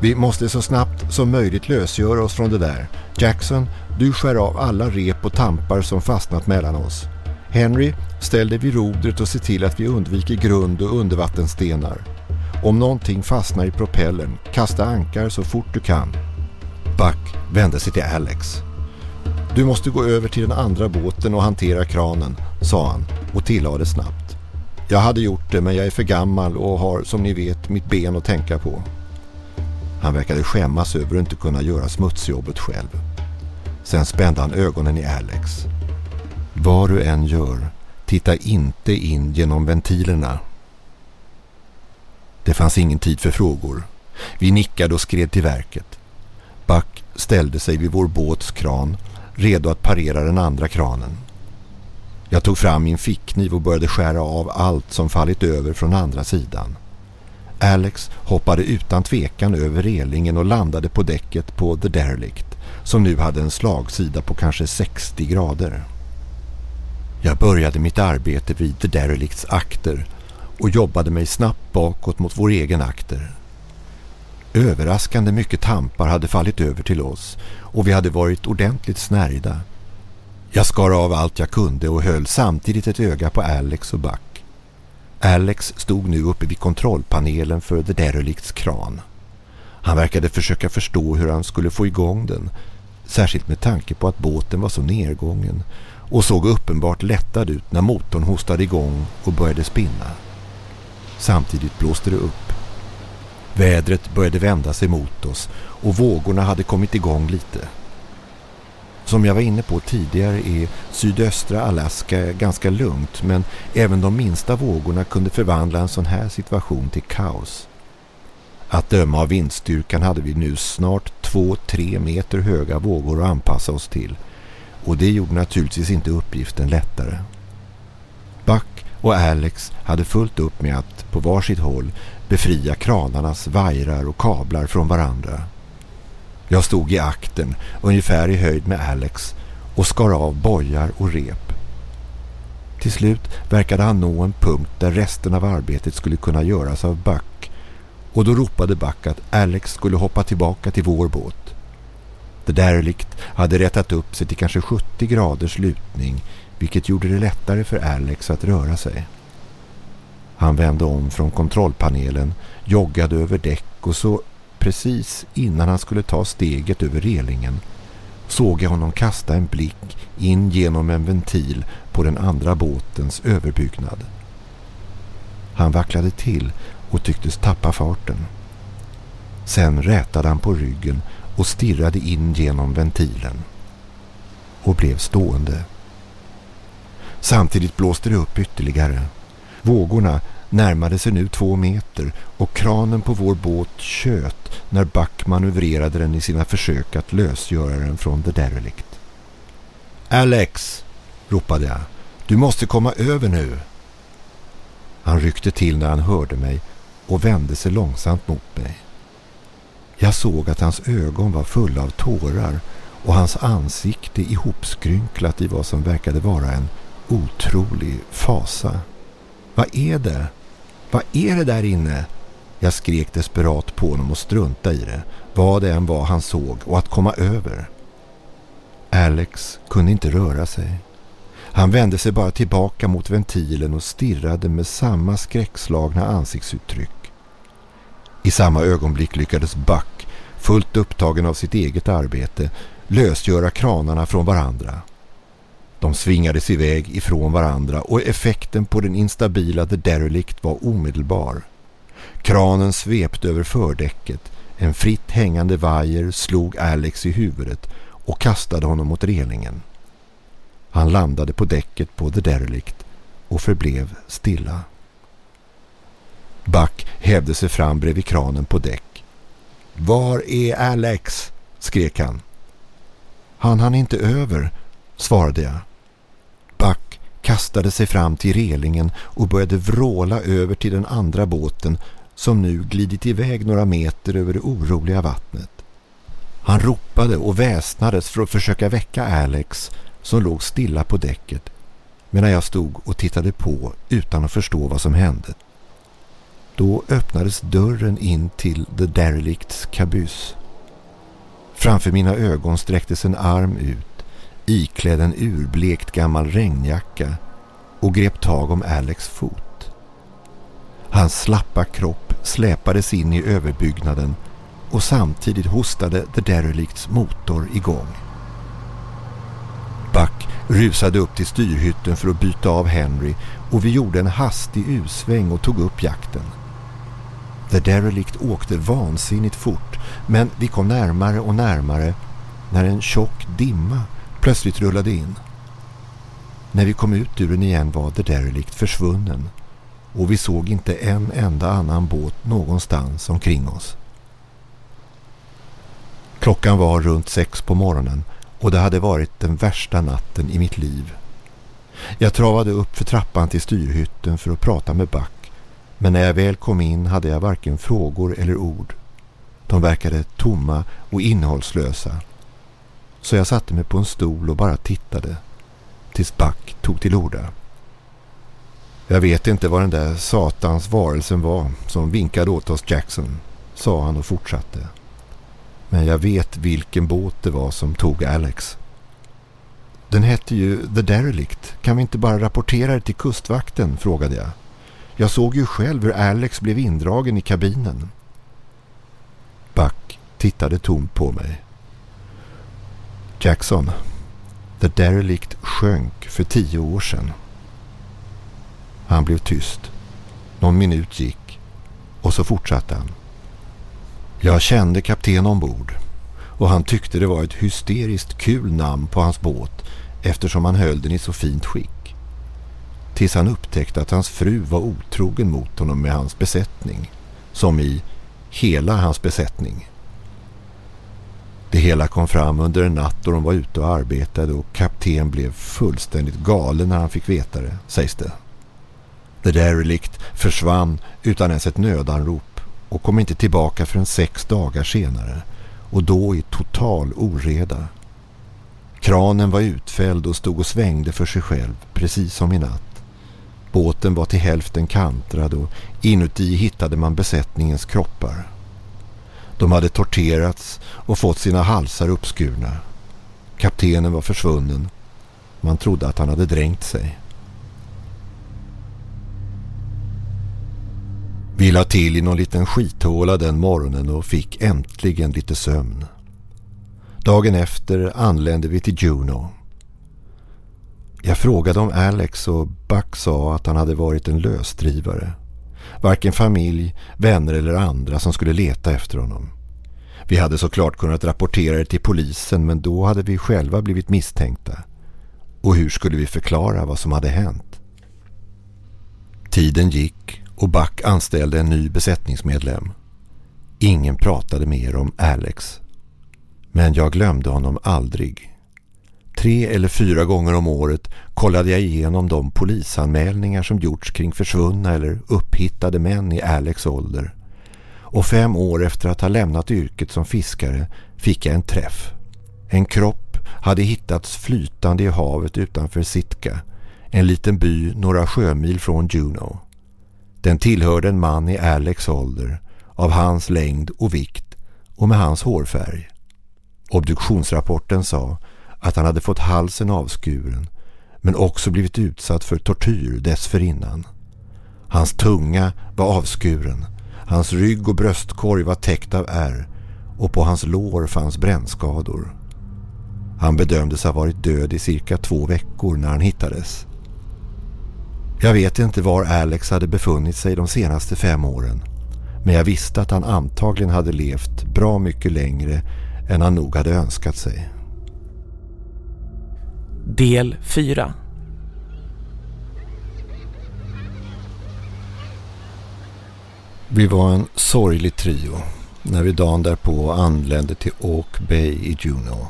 Vi måste så snabbt som möjligt lösgöra oss från det där. Jackson, du skär av alla rep och tampar som fastnat mellan oss. Henry, ställ dig vid rodret och se till att vi undviker grund och undervattensstenar. Om någonting fastnar i propellern, kasta ankar så fort du kan. Buck vände sig till Alex. Du måste gå över till den andra båten och hantera kranen, sa han och tillade snabbt. Jag hade gjort det men jag är för gammal och har som ni vet mitt ben att tänka på. Han verkade skämmas över att inte kunna göra smutsjobbet själv. Sen spände han ögonen i Alex. Vad du än gör, titta inte in genom ventilerna. Det fanns ingen tid för frågor. Vi nickade och skred till verket. Buck ställde sig vid vår båts kran, redo att parera den andra kranen. Jag tog fram min fickkniv och började skära av allt som fallit över från andra sidan. Alex hoppade utan tvekan över relingen och landade på däcket på The Derelict som nu hade en slagsida på kanske 60 grader. Jag började mitt arbete vid The Derelicts akter och jobbade mig snabbt bakåt mot vår egen akter. Överraskande mycket tampar hade fallit över till oss och vi hade varit ordentligt snärjda. Jag skar av allt jag kunde och höll samtidigt ett öga på Alex och Buck. Alex stod nu uppe vid kontrollpanelen för The Derelicts kran. Han verkade försöka förstå hur han skulle få igång den, särskilt med tanke på att båten var så nedgången och såg uppenbart lättad ut när motorn hostade igång och började spinna. Samtidigt blåste det upp. Vädret började vända sig mot oss och vågorna hade kommit igång lite. Som jag var inne på tidigare är sydöstra Alaska ganska lugnt men även de minsta vågorna kunde förvandla en sån här situation till kaos. Att döma av vindstyrkan hade vi nu snart två-tre meter höga vågor att anpassa oss till och det gjorde naturligtvis inte uppgiften lättare. Buck och Alex hade fullt upp med att på varsitt håll befria kranarnas vajrar och kablar från varandra. Jag stod i akten ungefär i höjd med Alex och skar av bojar och rep. Till slut verkade han nå en punkt där resten av arbetet skulle kunna göras av Buck och då ropade Buck att Alex skulle hoppa tillbaka till vår båt. The Derelict hade rättat upp sig till kanske 70 graders lutning vilket gjorde det lättare för Alex att röra sig. Han vände om från kontrollpanelen, joggade över däck och så precis innan han skulle ta steget över relingen såg jag honom kasta en blick in genom en ventil på den andra båtens överbyggnad. Han vacklade till och tycktes tappa farten. Sen rätade han på ryggen och stirrade in genom ventilen. Och blev stående. Samtidigt blåste det upp ytterligare. Vågorna närmade sig nu två meter och kranen på vår båt köt när Buck manövrerade den i sina försök att lösgöra den från The Derelict. Alex, ropade jag. Du måste komma över nu. Han ryckte till när han hörde mig och vände sig långsamt mot mig. Jag såg att hans ögon var fulla av tårar och hans ansikte ihopskrynklat i vad som verkade vara en otrolig fasa. Vad är det? Vad är det där inne? Jag skrek desperat på honom och strunta i det, vad det än var han såg och att komma över. Alex kunde inte röra sig. Han vände sig bara tillbaka mot ventilen och stirrade med samma skräckslagna ansiktsuttryck. I samma ögonblick lyckades Buck, fullt upptagen av sitt eget arbete, lösgöra kranarna från varandra. De svingades iväg ifrån varandra och effekten på den instabila The Derelict var omedelbar. Kranen svepte över fördäcket, en fritt hängande vajer slog Alex i huvudet och kastade honom mot relingen. Han landade på däcket på The Derelict och förblev stilla. Buck hävde sig fram bredvid kranen på däck. Var är Alex? skrek han. Han han inte över, svarade jag. Kastade sig fram till relingen och började vråla över till den andra båten som nu glidit iväg några meter över det oroliga vattnet. Han ropade och väsnades för att försöka väcka Alex som låg stilla på däcket medan jag stod och tittade på utan att förstå vad som hände. Då öppnades dörren in till The Derelicts kabyss. Framför mina ögon sträcktes en arm ut, iklädd en urblekt gammal regnjacka och grep tag om Alex fot. Hans slappa kropp släpades in i överbyggnaden och samtidigt hostade The Derelicts motor igång. Buck rusade upp till styrhytten för att byta av Henry och vi gjorde en hastig usväng och tog upp jakten. The Derelict åkte vansinnigt fort men vi kom närmare och närmare när en tjock dimma plötsligt rullade in. När vi kom ut ur den igen var The Derelict försvunnen och vi såg inte en enda annan båt någonstans omkring oss. Klockan var runt sex på morgonen och det hade varit den värsta natten i mitt liv. Jag travade upp för trappan till styrhytten för att prata med Buck men när jag väl kom in hade jag varken frågor eller ord. De verkade tomma och innehållslösa. Så jag satte mig på en stol och bara tittade. Tills Buck tog till orda. Jag vet inte vad den där satans varelsen var som vinkade åt oss Jackson, sa han och fortsatte. Men jag vet vilken båt det var som tog Alex. Den hette ju The Derelict. Kan vi inte bara rapportera det till kustvakten, frågade jag. Jag såg ju själv hur Alex blev indragen i kabinen. Buck tittade tomt på mig. Jackson, The Derelict sjönk för tio år sedan. Han blev tyst. Någon minut gick och så fortsatte han. Jag kände kapten ombord och han tyckte det var ett hysteriskt kul namn på hans båt eftersom han höll den i så fint skick tills han upptäckte att hans fru var otrogen mot honom med hans besättning, som i hela hans besättning. Det hela kom fram under en natt då de var ute och arbetade och kapten blev fullständigt galen när han fick veta det, sägs det. The Derelict försvann utan ens ett nödanrop och kom inte tillbaka förrän sex dagar senare och då i total oreda. Kranen var utfälld och stod och svängde för sig själv, precis som i natt. Båten var till hälften kantrad och inuti hittade man besättningens kroppar. De hade torterats och fått sina halsar uppskurna. Kaptenen var försvunnen. Man trodde att han hade dränkt sig. Vi la till i någon liten skithåla den morgonen och fick äntligen lite sömn. Dagen efter anlände vi till Juno. Jag frågade om Alex och Buck sa att han hade varit en lösdrivare. Varken familj, vänner eller andra som skulle leta efter honom. Vi hade såklart kunnat rapportera det till polisen men då hade vi själva blivit misstänkta. Och hur skulle vi förklara vad som hade hänt? Tiden gick och Back anställde en ny besättningsmedlem. Ingen pratade mer om Alex. Men jag glömde honom aldrig. Tre eller fyra gånger om året kollade jag igenom de polisanmälningar som gjorts kring försvunna eller upphittade män i Alex ålder. Och fem år efter att ha lämnat yrket som fiskare fick jag en träff. En kropp hade hittats flytande i havet utanför Sitka, en liten by några sjömil från Juno. Den tillhörde en man i Alex ålder, av hans längd och vikt och med hans hårfärg. Obduktionsrapporten sa att han hade fått halsen avskuren men också blivit utsatt för tortyr dessförinnan. Hans tunga var avskuren, hans rygg och bröstkorg var täckt av ärr och på hans lår fanns brännskador. Han bedömdes ha varit död i cirka två veckor när han hittades. Jag vet inte var Alex hade befunnit sig de senaste fem åren. Men jag visste att han antagligen hade levt bra mycket längre än han nog hade önskat sig. Del 4 Vi var en sorglig trio när vi dagen därpå anlände till Oak Bay i Juneau.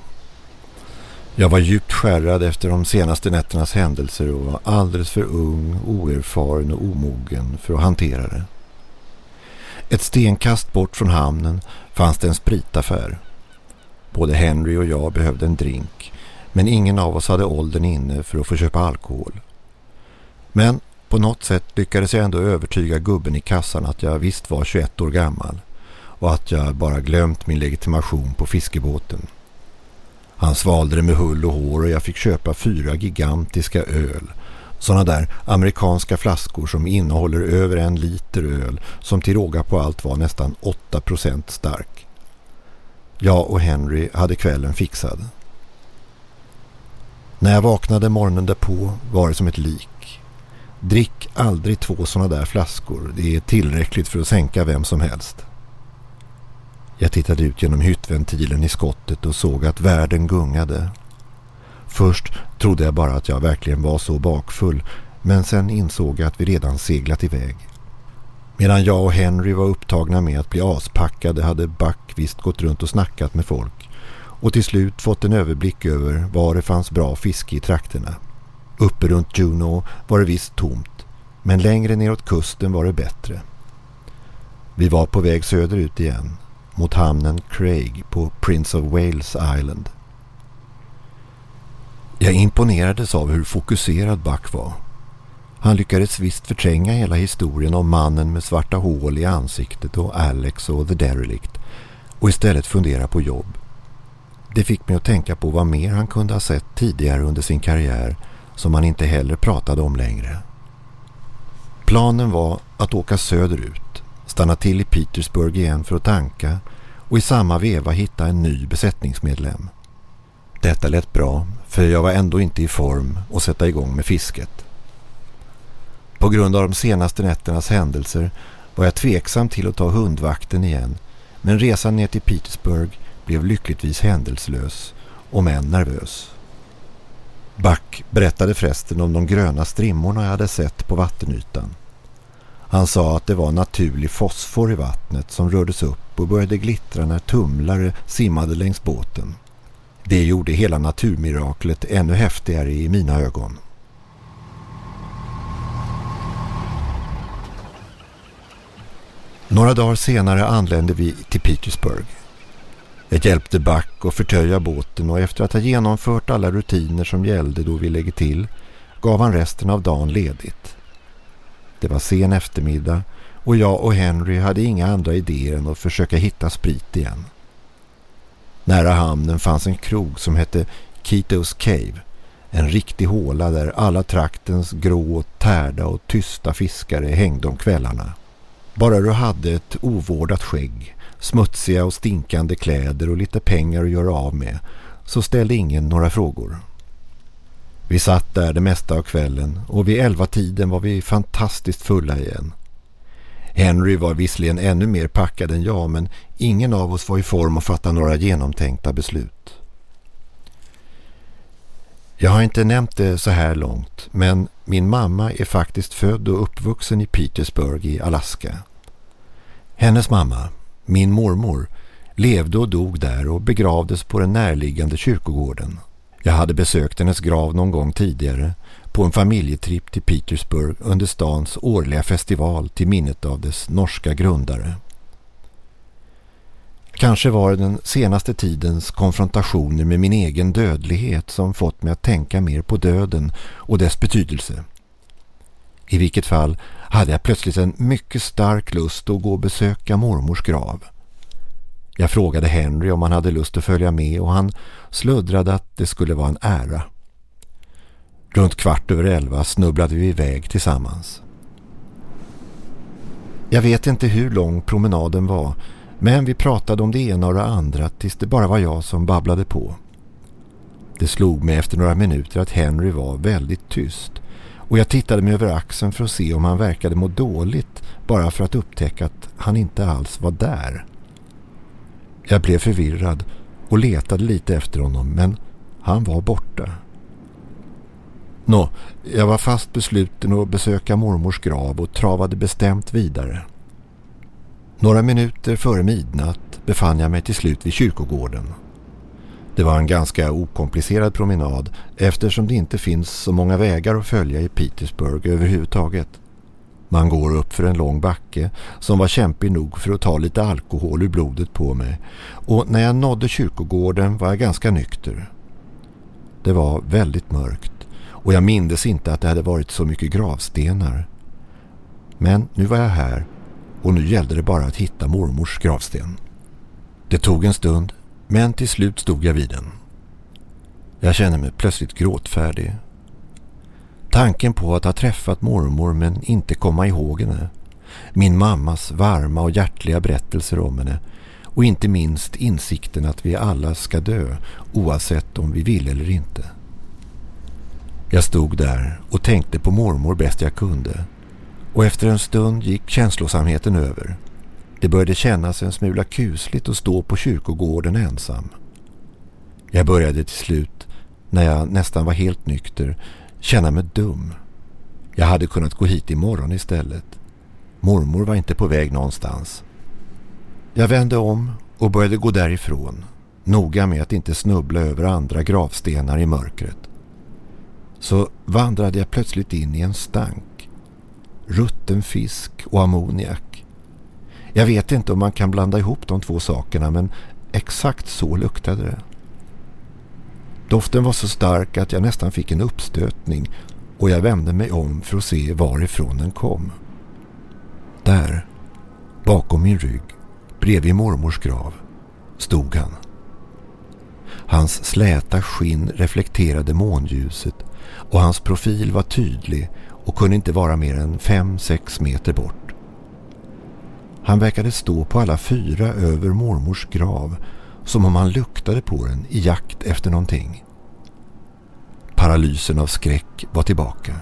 Jag var djupt skärrad efter de senaste nätternas händelser och var alldeles för ung, oerfaren och omogen för att hantera det. Ett stenkast bort från hamnen fanns det en spritaffär. Både Henry och jag behövde en drink men ingen av oss hade åldern inne för att få köpa alkohol. Men på något sätt lyckades jag ändå övertyga gubben i kassan att jag visst var 21 år gammal och att jag bara glömt min legitimation på fiskebåten. Han svalde det med hull och hår och jag fick köpa fyra gigantiska öl. Sådana där amerikanska flaskor som innehåller över en liter öl som till råga på allt var nästan 8% stark. Jag och Henry hade kvällen fixad. När jag vaknade morgonen därpå var det som ett lik. Drick aldrig två sådana där flaskor. Det är tillräckligt för att sänka vem som helst. Jag tittade ut genom hyttventilen i skottet och såg att världen gungade. Först trodde jag bara att jag verkligen var så bakfull men sen insåg jag att vi redan seglat iväg. Medan jag och Henry var upptagna med att bli aspackade hade Buck visst gått runt och snackat med folk och till slut fått en överblick över var det fanns bra fiske i trakterna. Uppe runt Juno var det visst tomt men längre neråt kusten var det bättre. Vi var på väg söderut igen mot hamnen Craig på Prince of Wales Island. Jag imponerades av hur fokuserad Buck var. Han lyckades visst förtränga hela historien om mannen med svarta hål i ansiktet och Alex och The Derelict och istället fundera på jobb. Det fick mig att tänka på vad mer han kunde ha sett tidigare under sin karriär som han inte heller pratade om längre. Planen var att åka söderut stanna till i Petersburg igen för att tanka och i samma veva hitta en ny besättningsmedlem. Detta lät bra för jag var ändå inte i form att sätta igång med fisket. På grund av de senaste nätternas händelser var jag tveksam till att ta hundvakten igen men resan ner till Petersburg blev lyckligtvis händelslös och än nervös. Back berättade förresten om de gröna strimmorna jag hade sett på vattenytan. Han sa att det var naturlig fosfor i vattnet som rördes upp och började glittra när tumlare simmade längs båten. Det gjorde hela naturmiraklet ännu häftigare i mina ögon. Några dagar senare anlände vi till Petersburg. Jag hjälpte Back att förtöja båten och efter att ha genomfört alla rutiner som gällde då vi lägger till gav han resten av dagen ledigt. Det var sen eftermiddag och jag och Henry hade inga andra idéer än att försöka hitta sprit igen. Nära hamnen fanns en krog som hette Ketos Cave. En riktig håla där alla traktens grå, tärda och tysta fiskare hängde om kvällarna. Bara du hade ett ovårdat skägg, smutsiga och stinkande kläder och lite pengar att göra av med så ställde ingen några frågor. Vi satt där det mesta av kvällen och vid elva tiden var vi fantastiskt fulla igen. Henry var visserligen ännu mer packad än jag men ingen av oss var i form att fatta några genomtänkta beslut. Jag har inte nämnt det så här långt men min mamma är faktiskt född och uppvuxen i Petersburg i Alaska. Hennes mamma, min mormor, levde och dog där och begravdes på den närliggande kyrkogården. Jag hade besökt hennes grav någon gång tidigare på en familjetripp till Petersburg under stans årliga festival till minnet av dess norska grundare. Kanske var det den senaste tidens konfrontationer med min egen dödlighet som fått mig att tänka mer på döden och dess betydelse. I vilket fall hade jag plötsligt en mycket stark lust att gå och besöka mormors grav. Jag frågade Henry om han hade lust att följa med och han sluddrade att det skulle vara en ära. Runt kvart över elva snubblade vi iväg tillsammans. Jag vet inte hur lång promenaden var men vi pratade om det ena och det andra tills det bara var jag som babblade på. Det slog mig efter några minuter att Henry var väldigt tyst och jag tittade mig över axeln för att se om han verkade må dåligt bara för att upptäcka att han inte alls var där. Jag blev förvirrad och letade lite efter honom men han var borta. Nå, jag var fast besluten att besöka mormors grav och travade bestämt vidare. Några minuter före midnatt befann jag mig till slut vid kyrkogården. Det var en ganska okomplicerad promenad eftersom det inte finns så många vägar att följa i Petersburg överhuvudtaget. Man går upp för en lång backe som var kämpig nog för att ta lite alkohol ur blodet på mig och när jag nådde kyrkogården var jag ganska nykter. Det var väldigt mörkt och jag mindes inte att det hade varit så mycket gravstenar. Men nu var jag här och nu gällde det bara att hitta mormors gravsten. Det tog en stund men till slut stod jag vid den. Jag kände mig plötsligt gråtfärdig. Tanken på att ha träffat mormor men inte komma ihåg henne. Min mammas varma och hjärtliga berättelser om henne och inte minst insikten att vi alla ska dö oavsett om vi vill eller inte. Jag stod där och tänkte på mormor bäst jag kunde och efter en stund gick känslosamheten över. Det började kännas en smula kusligt att stå på kyrkogården ensam. Jag började till slut, när jag nästan var helt nykter, känna mig dum. Jag hade kunnat gå hit imorgon istället. Mormor var inte på väg någonstans. Jag vände om och började gå därifrån, noga med att inte snubbla över andra gravstenar i mörkret. Så vandrade jag plötsligt in i en stank. Rutten fisk och ammoniak. Jag vet inte om man kan blanda ihop de två sakerna men exakt så luktade det. Doften var så stark att jag nästan fick en uppstötning och jag vände mig om för att se varifrån den kom. Där, bakom min rygg, bredvid mormors grav, stod han. Hans släta skinn reflekterade månljuset och hans profil var tydlig och kunde inte vara mer än 5-6 meter bort. Han verkade stå på alla fyra över mormors grav som om han luktade på den i jakt efter någonting. Paralysen av skräck var tillbaka.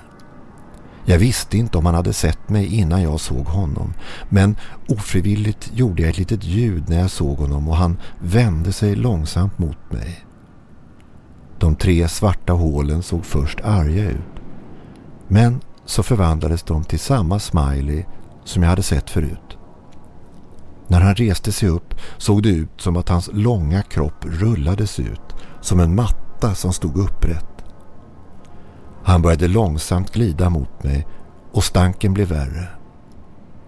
Jag visste inte om han hade sett mig innan jag såg honom men ofrivilligt gjorde jag ett litet ljud när jag såg honom och han vände sig långsamt mot mig. De tre svarta hålen såg först arga ut men så förvandlades de till samma smiley som jag hade sett förut. När han reste sig upp såg det ut som att hans långa kropp rullades ut som en matta som stod upprätt. Han började långsamt glida mot mig och stanken blev värre.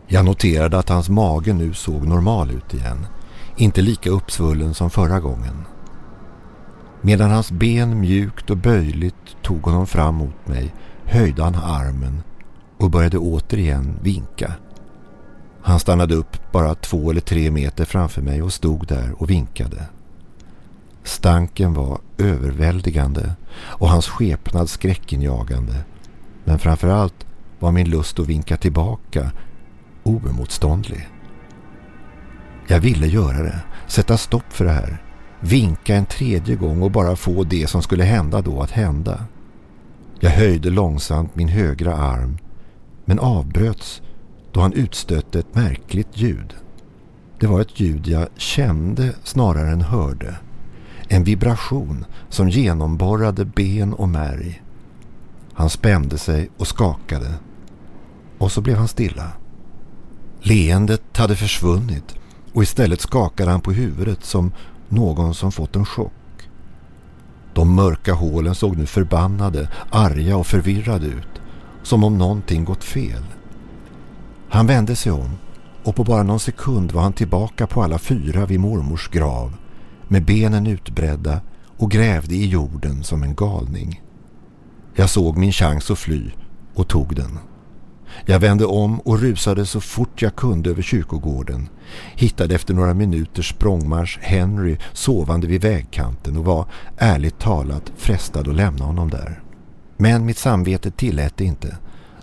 Jag noterade att hans mage nu såg normal ut igen, inte lika uppsvullen som förra gången. Medan hans ben mjukt och böjligt tog honom fram mot mig höjde han armen och började återigen vinka. Han stannade upp bara två eller tre meter framför mig och stod där och vinkade. Stanken var överväldigande och hans skepnad skräckinjagande. Men framförallt var min lust att vinka tillbaka oemotståndlig. Jag ville göra det, sätta stopp för det här. Vinka en tredje gång och bara få det som skulle hända då att hända. Jag höjde långsamt min högra arm men avbröts då han utstötte ett märkligt ljud. Det var ett ljud jag kände snarare än hörde. En vibration som genomborrade ben och märg. Han spände sig och skakade. Och så blev han stilla. Leendet hade försvunnit och istället skakade han på huvudet som någon som fått en chock. De mörka hålen såg nu förbannade, arga och förvirrade ut. Som om någonting gått fel. Han vände sig om och på bara någon sekund var han tillbaka på alla fyra vid mormors grav med benen utbredda och grävde i jorden som en galning. Jag såg min chans att fly och tog den. Jag vände om och rusade så fort jag kunde över kyrkogården. Hittade efter några minuters språngmarsch Henry sovande vid vägkanten och var ärligt talat frestad att lämna honom där. Men mitt samvete tillät det inte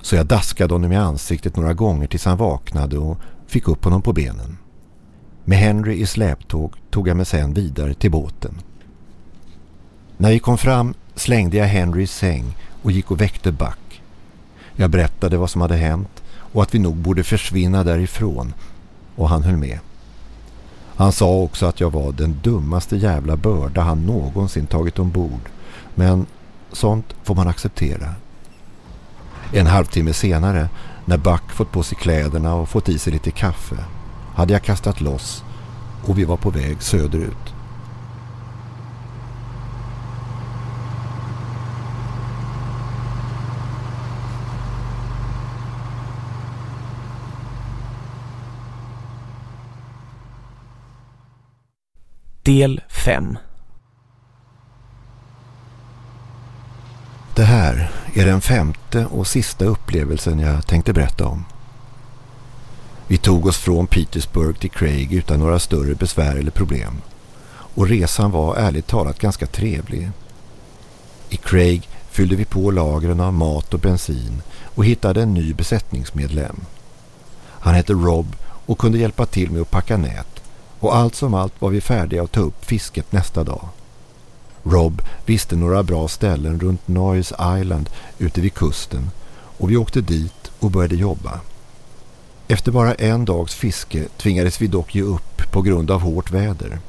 så jag daskade honom i ansiktet några gånger tills han vaknade och fick upp honom på benen. Med Henry i släptåg tog jag mig sen vidare till båten. När vi kom fram slängde jag Henry i säng och gick och väckte Buck. Jag berättade vad som hade hänt och att vi nog borde försvinna därifrån och han höll med. Han sa också att jag var den dummaste jävla börda han någonsin tagit ombord men sånt får man acceptera. En halvtimme senare, när Buck fått på sig kläderna och fått i sig lite kaffe, hade jag kastat loss och vi var på väg söderut. Del 5 Det här är den femte och sista upplevelsen jag tänkte berätta om. Vi tog oss från Petersburg till Craig utan några större besvär eller problem. Och resan var ärligt talat ganska trevlig. I Craig fyllde vi på lagren av mat och bensin och hittade en ny besättningsmedlem. Han hette Rob och kunde hjälpa till med att packa nät och allt som allt var vi färdiga att ta upp fisket nästa dag. Rob visste några bra ställen runt Noise Island ute vid kusten och vi åkte dit och började jobba. Efter bara en dags fiske tvingades vi dock ge upp på grund av hårt väder.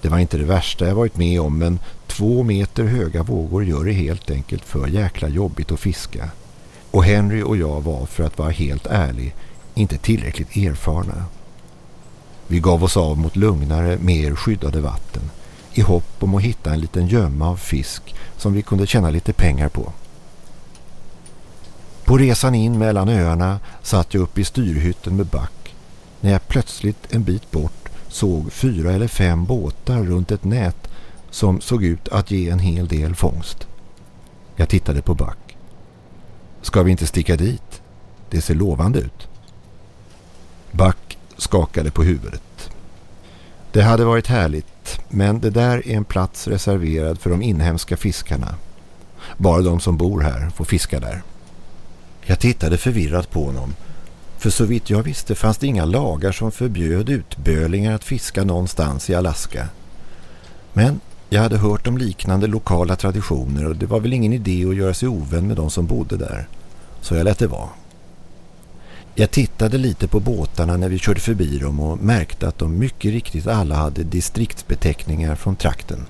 Det var inte det värsta jag varit med om men två meter höga vågor gör det helt enkelt för jäkla jobbigt att fiska. Och Henry och jag var för att vara helt ärlig inte tillräckligt erfarna. Vi gav oss av mot lugnare, mer skyddade vatten- i hopp om att hitta en liten gömma av fisk som vi kunde tjäna lite pengar på. På resan in mellan öarna satt jag upp i styrhytten med back när jag plötsligt en bit bort såg fyra eller fem båtar runt ett nät som såg ut att ge en hel del fångst. Jag tittade på back. Ska vi inte sticka dit? Det ser lovande ut. Back skakade på huvudet. Det hade varit härligt men det där är en plats reserverad för de inhemska fiskarna. Bara de som bor här får fiska där. Jag tittade förvirrat på honom. För så vitt jag visste fanns det inga lagar som förbjöd utbölingar att fiska någonstans i Alaska. Men jag hade hört om liknande lokala traditioner och det var väl ingen idé att göra sig ovän med de som bodde där. Så jag lät det vara. Jag tittade lite på båtarna när vi körde förbi dem och märkte att de mycket riktigt alla hade distriktsbeteckningar från trakten.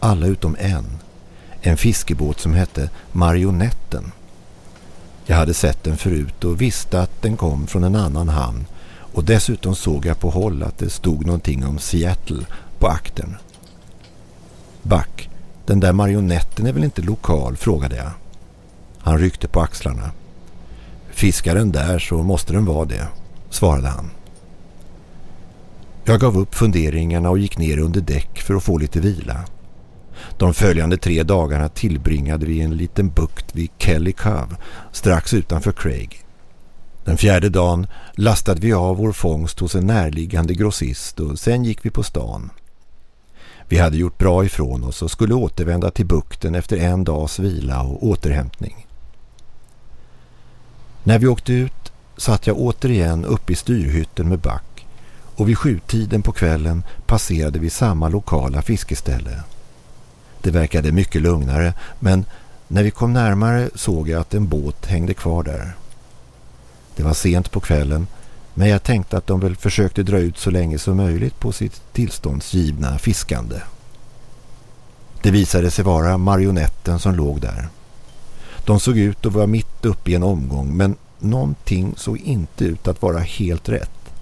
Alla utom en. En fiskebåt som hette Marionetten. Jag hade sett den förut och visste att den kom från en annan hamn och dessutom såg jag på håll att det stod någonting om Seattle på akten. Back, den där marionetten är väl inte lokal, frågade jag. Han ryckte på axlarna. Fiskar den där så måste den vara det, svarade han. Jag gav upp funderingarna och gick ner under däck för att få lite vila. De följande tre dagarna tillbringade vi i en liten bukt vid Kelly Cove, strax utanför Craig. Den fjärde dagen lastade vi av vår fångst hos en närliggande grossist och sen gick vi på stan. Vi hade gjort bra ifrån oss och skulle återvända till bukten efter en dags vila och återhämtning. När vi åkte ut satt jag återigen uppe i styrhytten med back och vid sjutiden på kvällen passerade vi samma lokala fiskeställe. Det verkade mycket lugnare men när vi kom närmare såg jag att en båt hängde kvar där. Det var sent på kvällen men jag tänkte att de väl försökte dra ut så länge som möjligt på sitt tillståndsgivna fiskande. Det visade sig vara marionetten som låg där. De såg ut att vara mitt uppe i en omgång men någonting såg inte ut att vara helt rätt.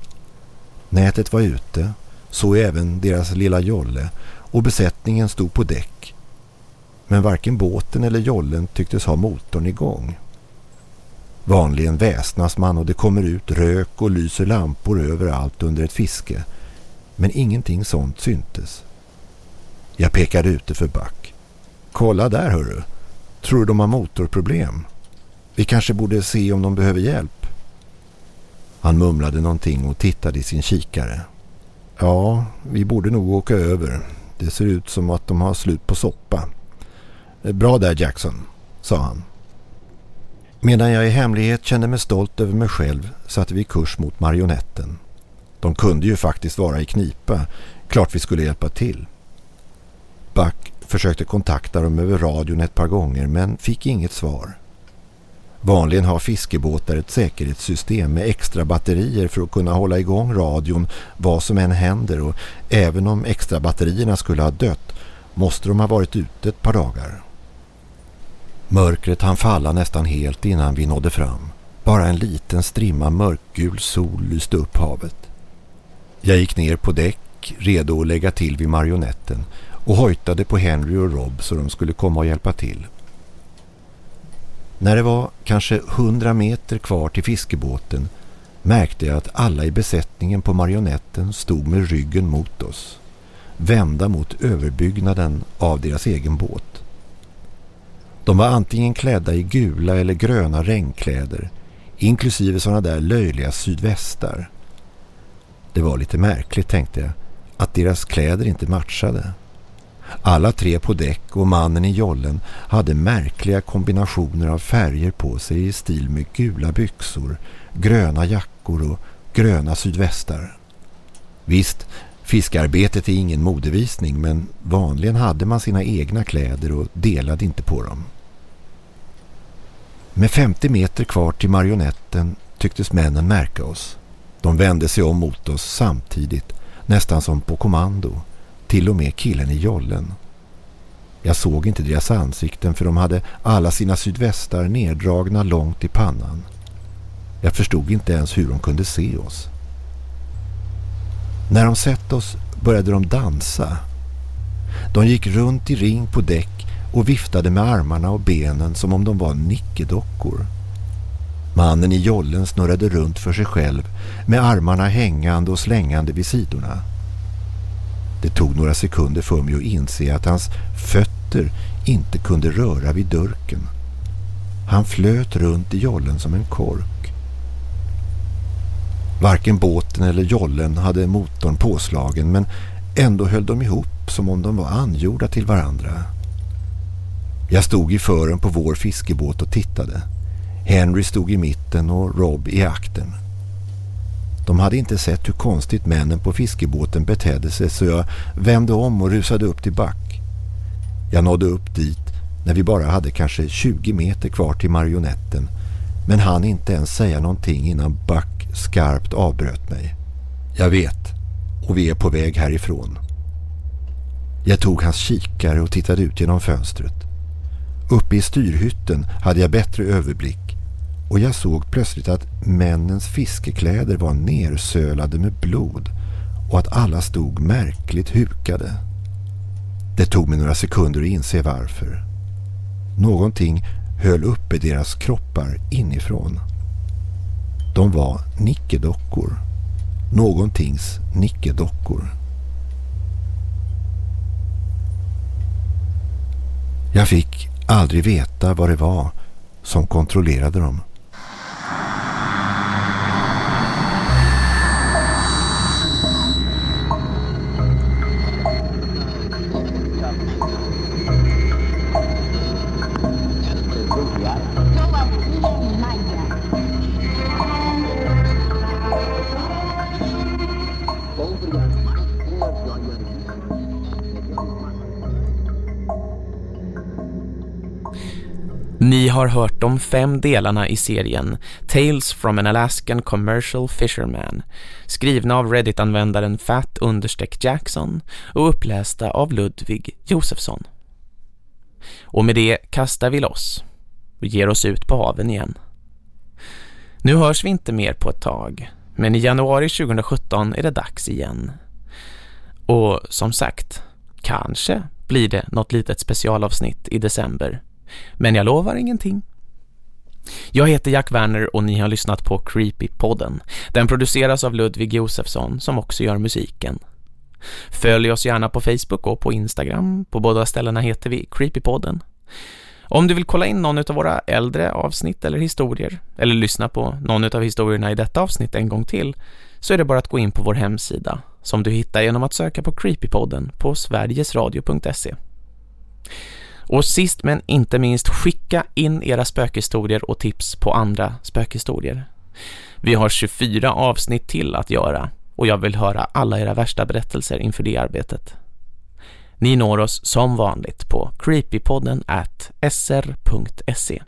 Nätet var ute, så även deras lilla jolle och besättningen stod på däck. Men varken båten eller jollen tycktes ha motorn igång. Vanligen väsnas man och det kommer ut rök och lyser lampor överallt under ett fiske. Men ingenting sånt syntes. Jag pekade ute för back. Kolla där hörru. Tror du de har motorproblem? Vi kanske borde se om de behöver hjälp. Han mumlade någonting och tittade i sin kikare. Ja, vi borde nog åka över. Det ser ut som att de har slut på soppa. Eh, bra där Jackson, sa han. Medan jag i hemlighet kände mig stolt över mig själv satte vi kurs mot marionetten. De kunde ju faktiskt vara i knipa. Klart vi skulle hjälpa till. Buck försökte kontakta dem över radion ett par gånger men fick inget svar. Vanligen har fiskebåtar ett säkerhetssystem med extra batterier för att kunna hålla igång radion vad som än händer och även om extra batterierna skulle ha dött måste de ha varit ute ett par dagar. Mörkret hann falla nästan helt innan vi nådde fram. Bara en liten strimma mörkgul sol lyste upp havet. Jag gick ner på däck, redo att lägga till vid marionetten och hojtade på Henry och Rob så de skulle komma och hjälpa till. När det var kanske hundra meter kvar till fiskebåten märkte jag att alla i besättningen på marionetten stod med ryggen mot oss, vända mot överbyggnaden av deras egen båt. De var antingen klädda i gula eller gröna regnkläder, inklusive sådana där löjliga sydvästar. Det var lite märkligt, tänkte jag, att deras kläder inte matchade. Alla tre på däck och mannen i jollen hade märkliga kombinationer av färger på sig i stil med gula byxor, gröna jackor och gröna sydvästar. Visst, fiskarbetet är ingen modevisning men vanligen hade man sina egna kläder och delade inte på dem. Med 50 meter kvar till marionetten tycktes männen märka oss. De vände sig om mot oss samtidigt, nästan som på kommando. Till och med killen i jollen. Jag såg inte deras ansikten för de hade alla sina sydvästar neddragna långt i pannan. Jag förstod inte ens hur de kunde se oss. När de sett oss började de dansa. De gick runt i ring på däck och viftade med armarna och benen som om de var nickedockor. Mannen i jollen snurrade runt för sig själv med armarna hängande och slängande vid sidorna. Det tog några sekunder för mig att inse att hans fötter inte kunde röra vid dörken. Han flöt runt i jollen som en kork. Varken båten eller jollen hade motorn påslagen men ändå höll de ihop som om de var angjorda till varandra. Jag stod i fören på vår fiskebåt och tittade. Henry stod i mitten och Rob i akten. De hade inte sett hur konstigt männen på fiskebåten betedde sig så jag vände om och rusade upp till back. Jag nådde upp dit när vi bara hade kanske 20 meter kvar till marionetten men han inte ens säga någonting innan Buck skarpt avbröt mig. Jag vet och vi är på väg härifrån. Jag tog hans kikare och tittade ut genom fönstret. Uppe i styrhytten hade jag bättre överblick och jag såg plötsligt att männens fiskekläder var nersölade med blod och att alla stod märkligt hukade. Det tog mig några sekunder att inse varför. Någonting höll uppe deras kroppar inifrån. De var nickedockor. Någontings nickedockor. Jag fick aldrig veta vad det var som kontrollerade dem. Har hört de fem delarna i serien Tales from an Alaskan Commercial Fisherman skrivna av Reddit-användaren Fat understreck Jackson och upplästa av Ludvig Josefsson. Och med det kastar vi loss och ger oss ut på haven igen. Nu hörs vi inte mer på ett tag, men i januari 2017 är det dags igen. Och som sagt, kanske blir det något litet specialavsnitt i december. Men jag lovar ingenting. Jag heter Jack Werner och ni har lyssnat på Creepy-podden. Den produceras av Ludvig Josefsson som också gör musiken. Följ oss gärna på Facebook och på Instagram. På båda ställena heter vi Creepy-podden. Om du vill kolla in någon av våra äldre avsnitt eller historier eller lyssna på någon av historierna i detta avsnitt en gång till så är det bara att gå in på vår hemsida som du hittar genom att söka på Creepypodden på sverigesradio.se. Och sist men inte minst, skicka in era spökhistorier och tips på andra spökhistorier. Vi har 24 avsnitt till att göra och jag vill höra alla era värsta berättelser inför det arbetet. Ni når oss som vanligt på creepypodden at sr.se.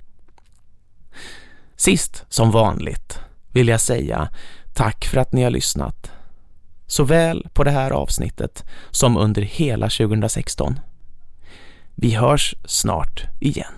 Sist som vanligt vill jag säga tack för att ni har lyssnat. Såväl på det här avsnittet som under hela 2016. Vi hörs snart igen.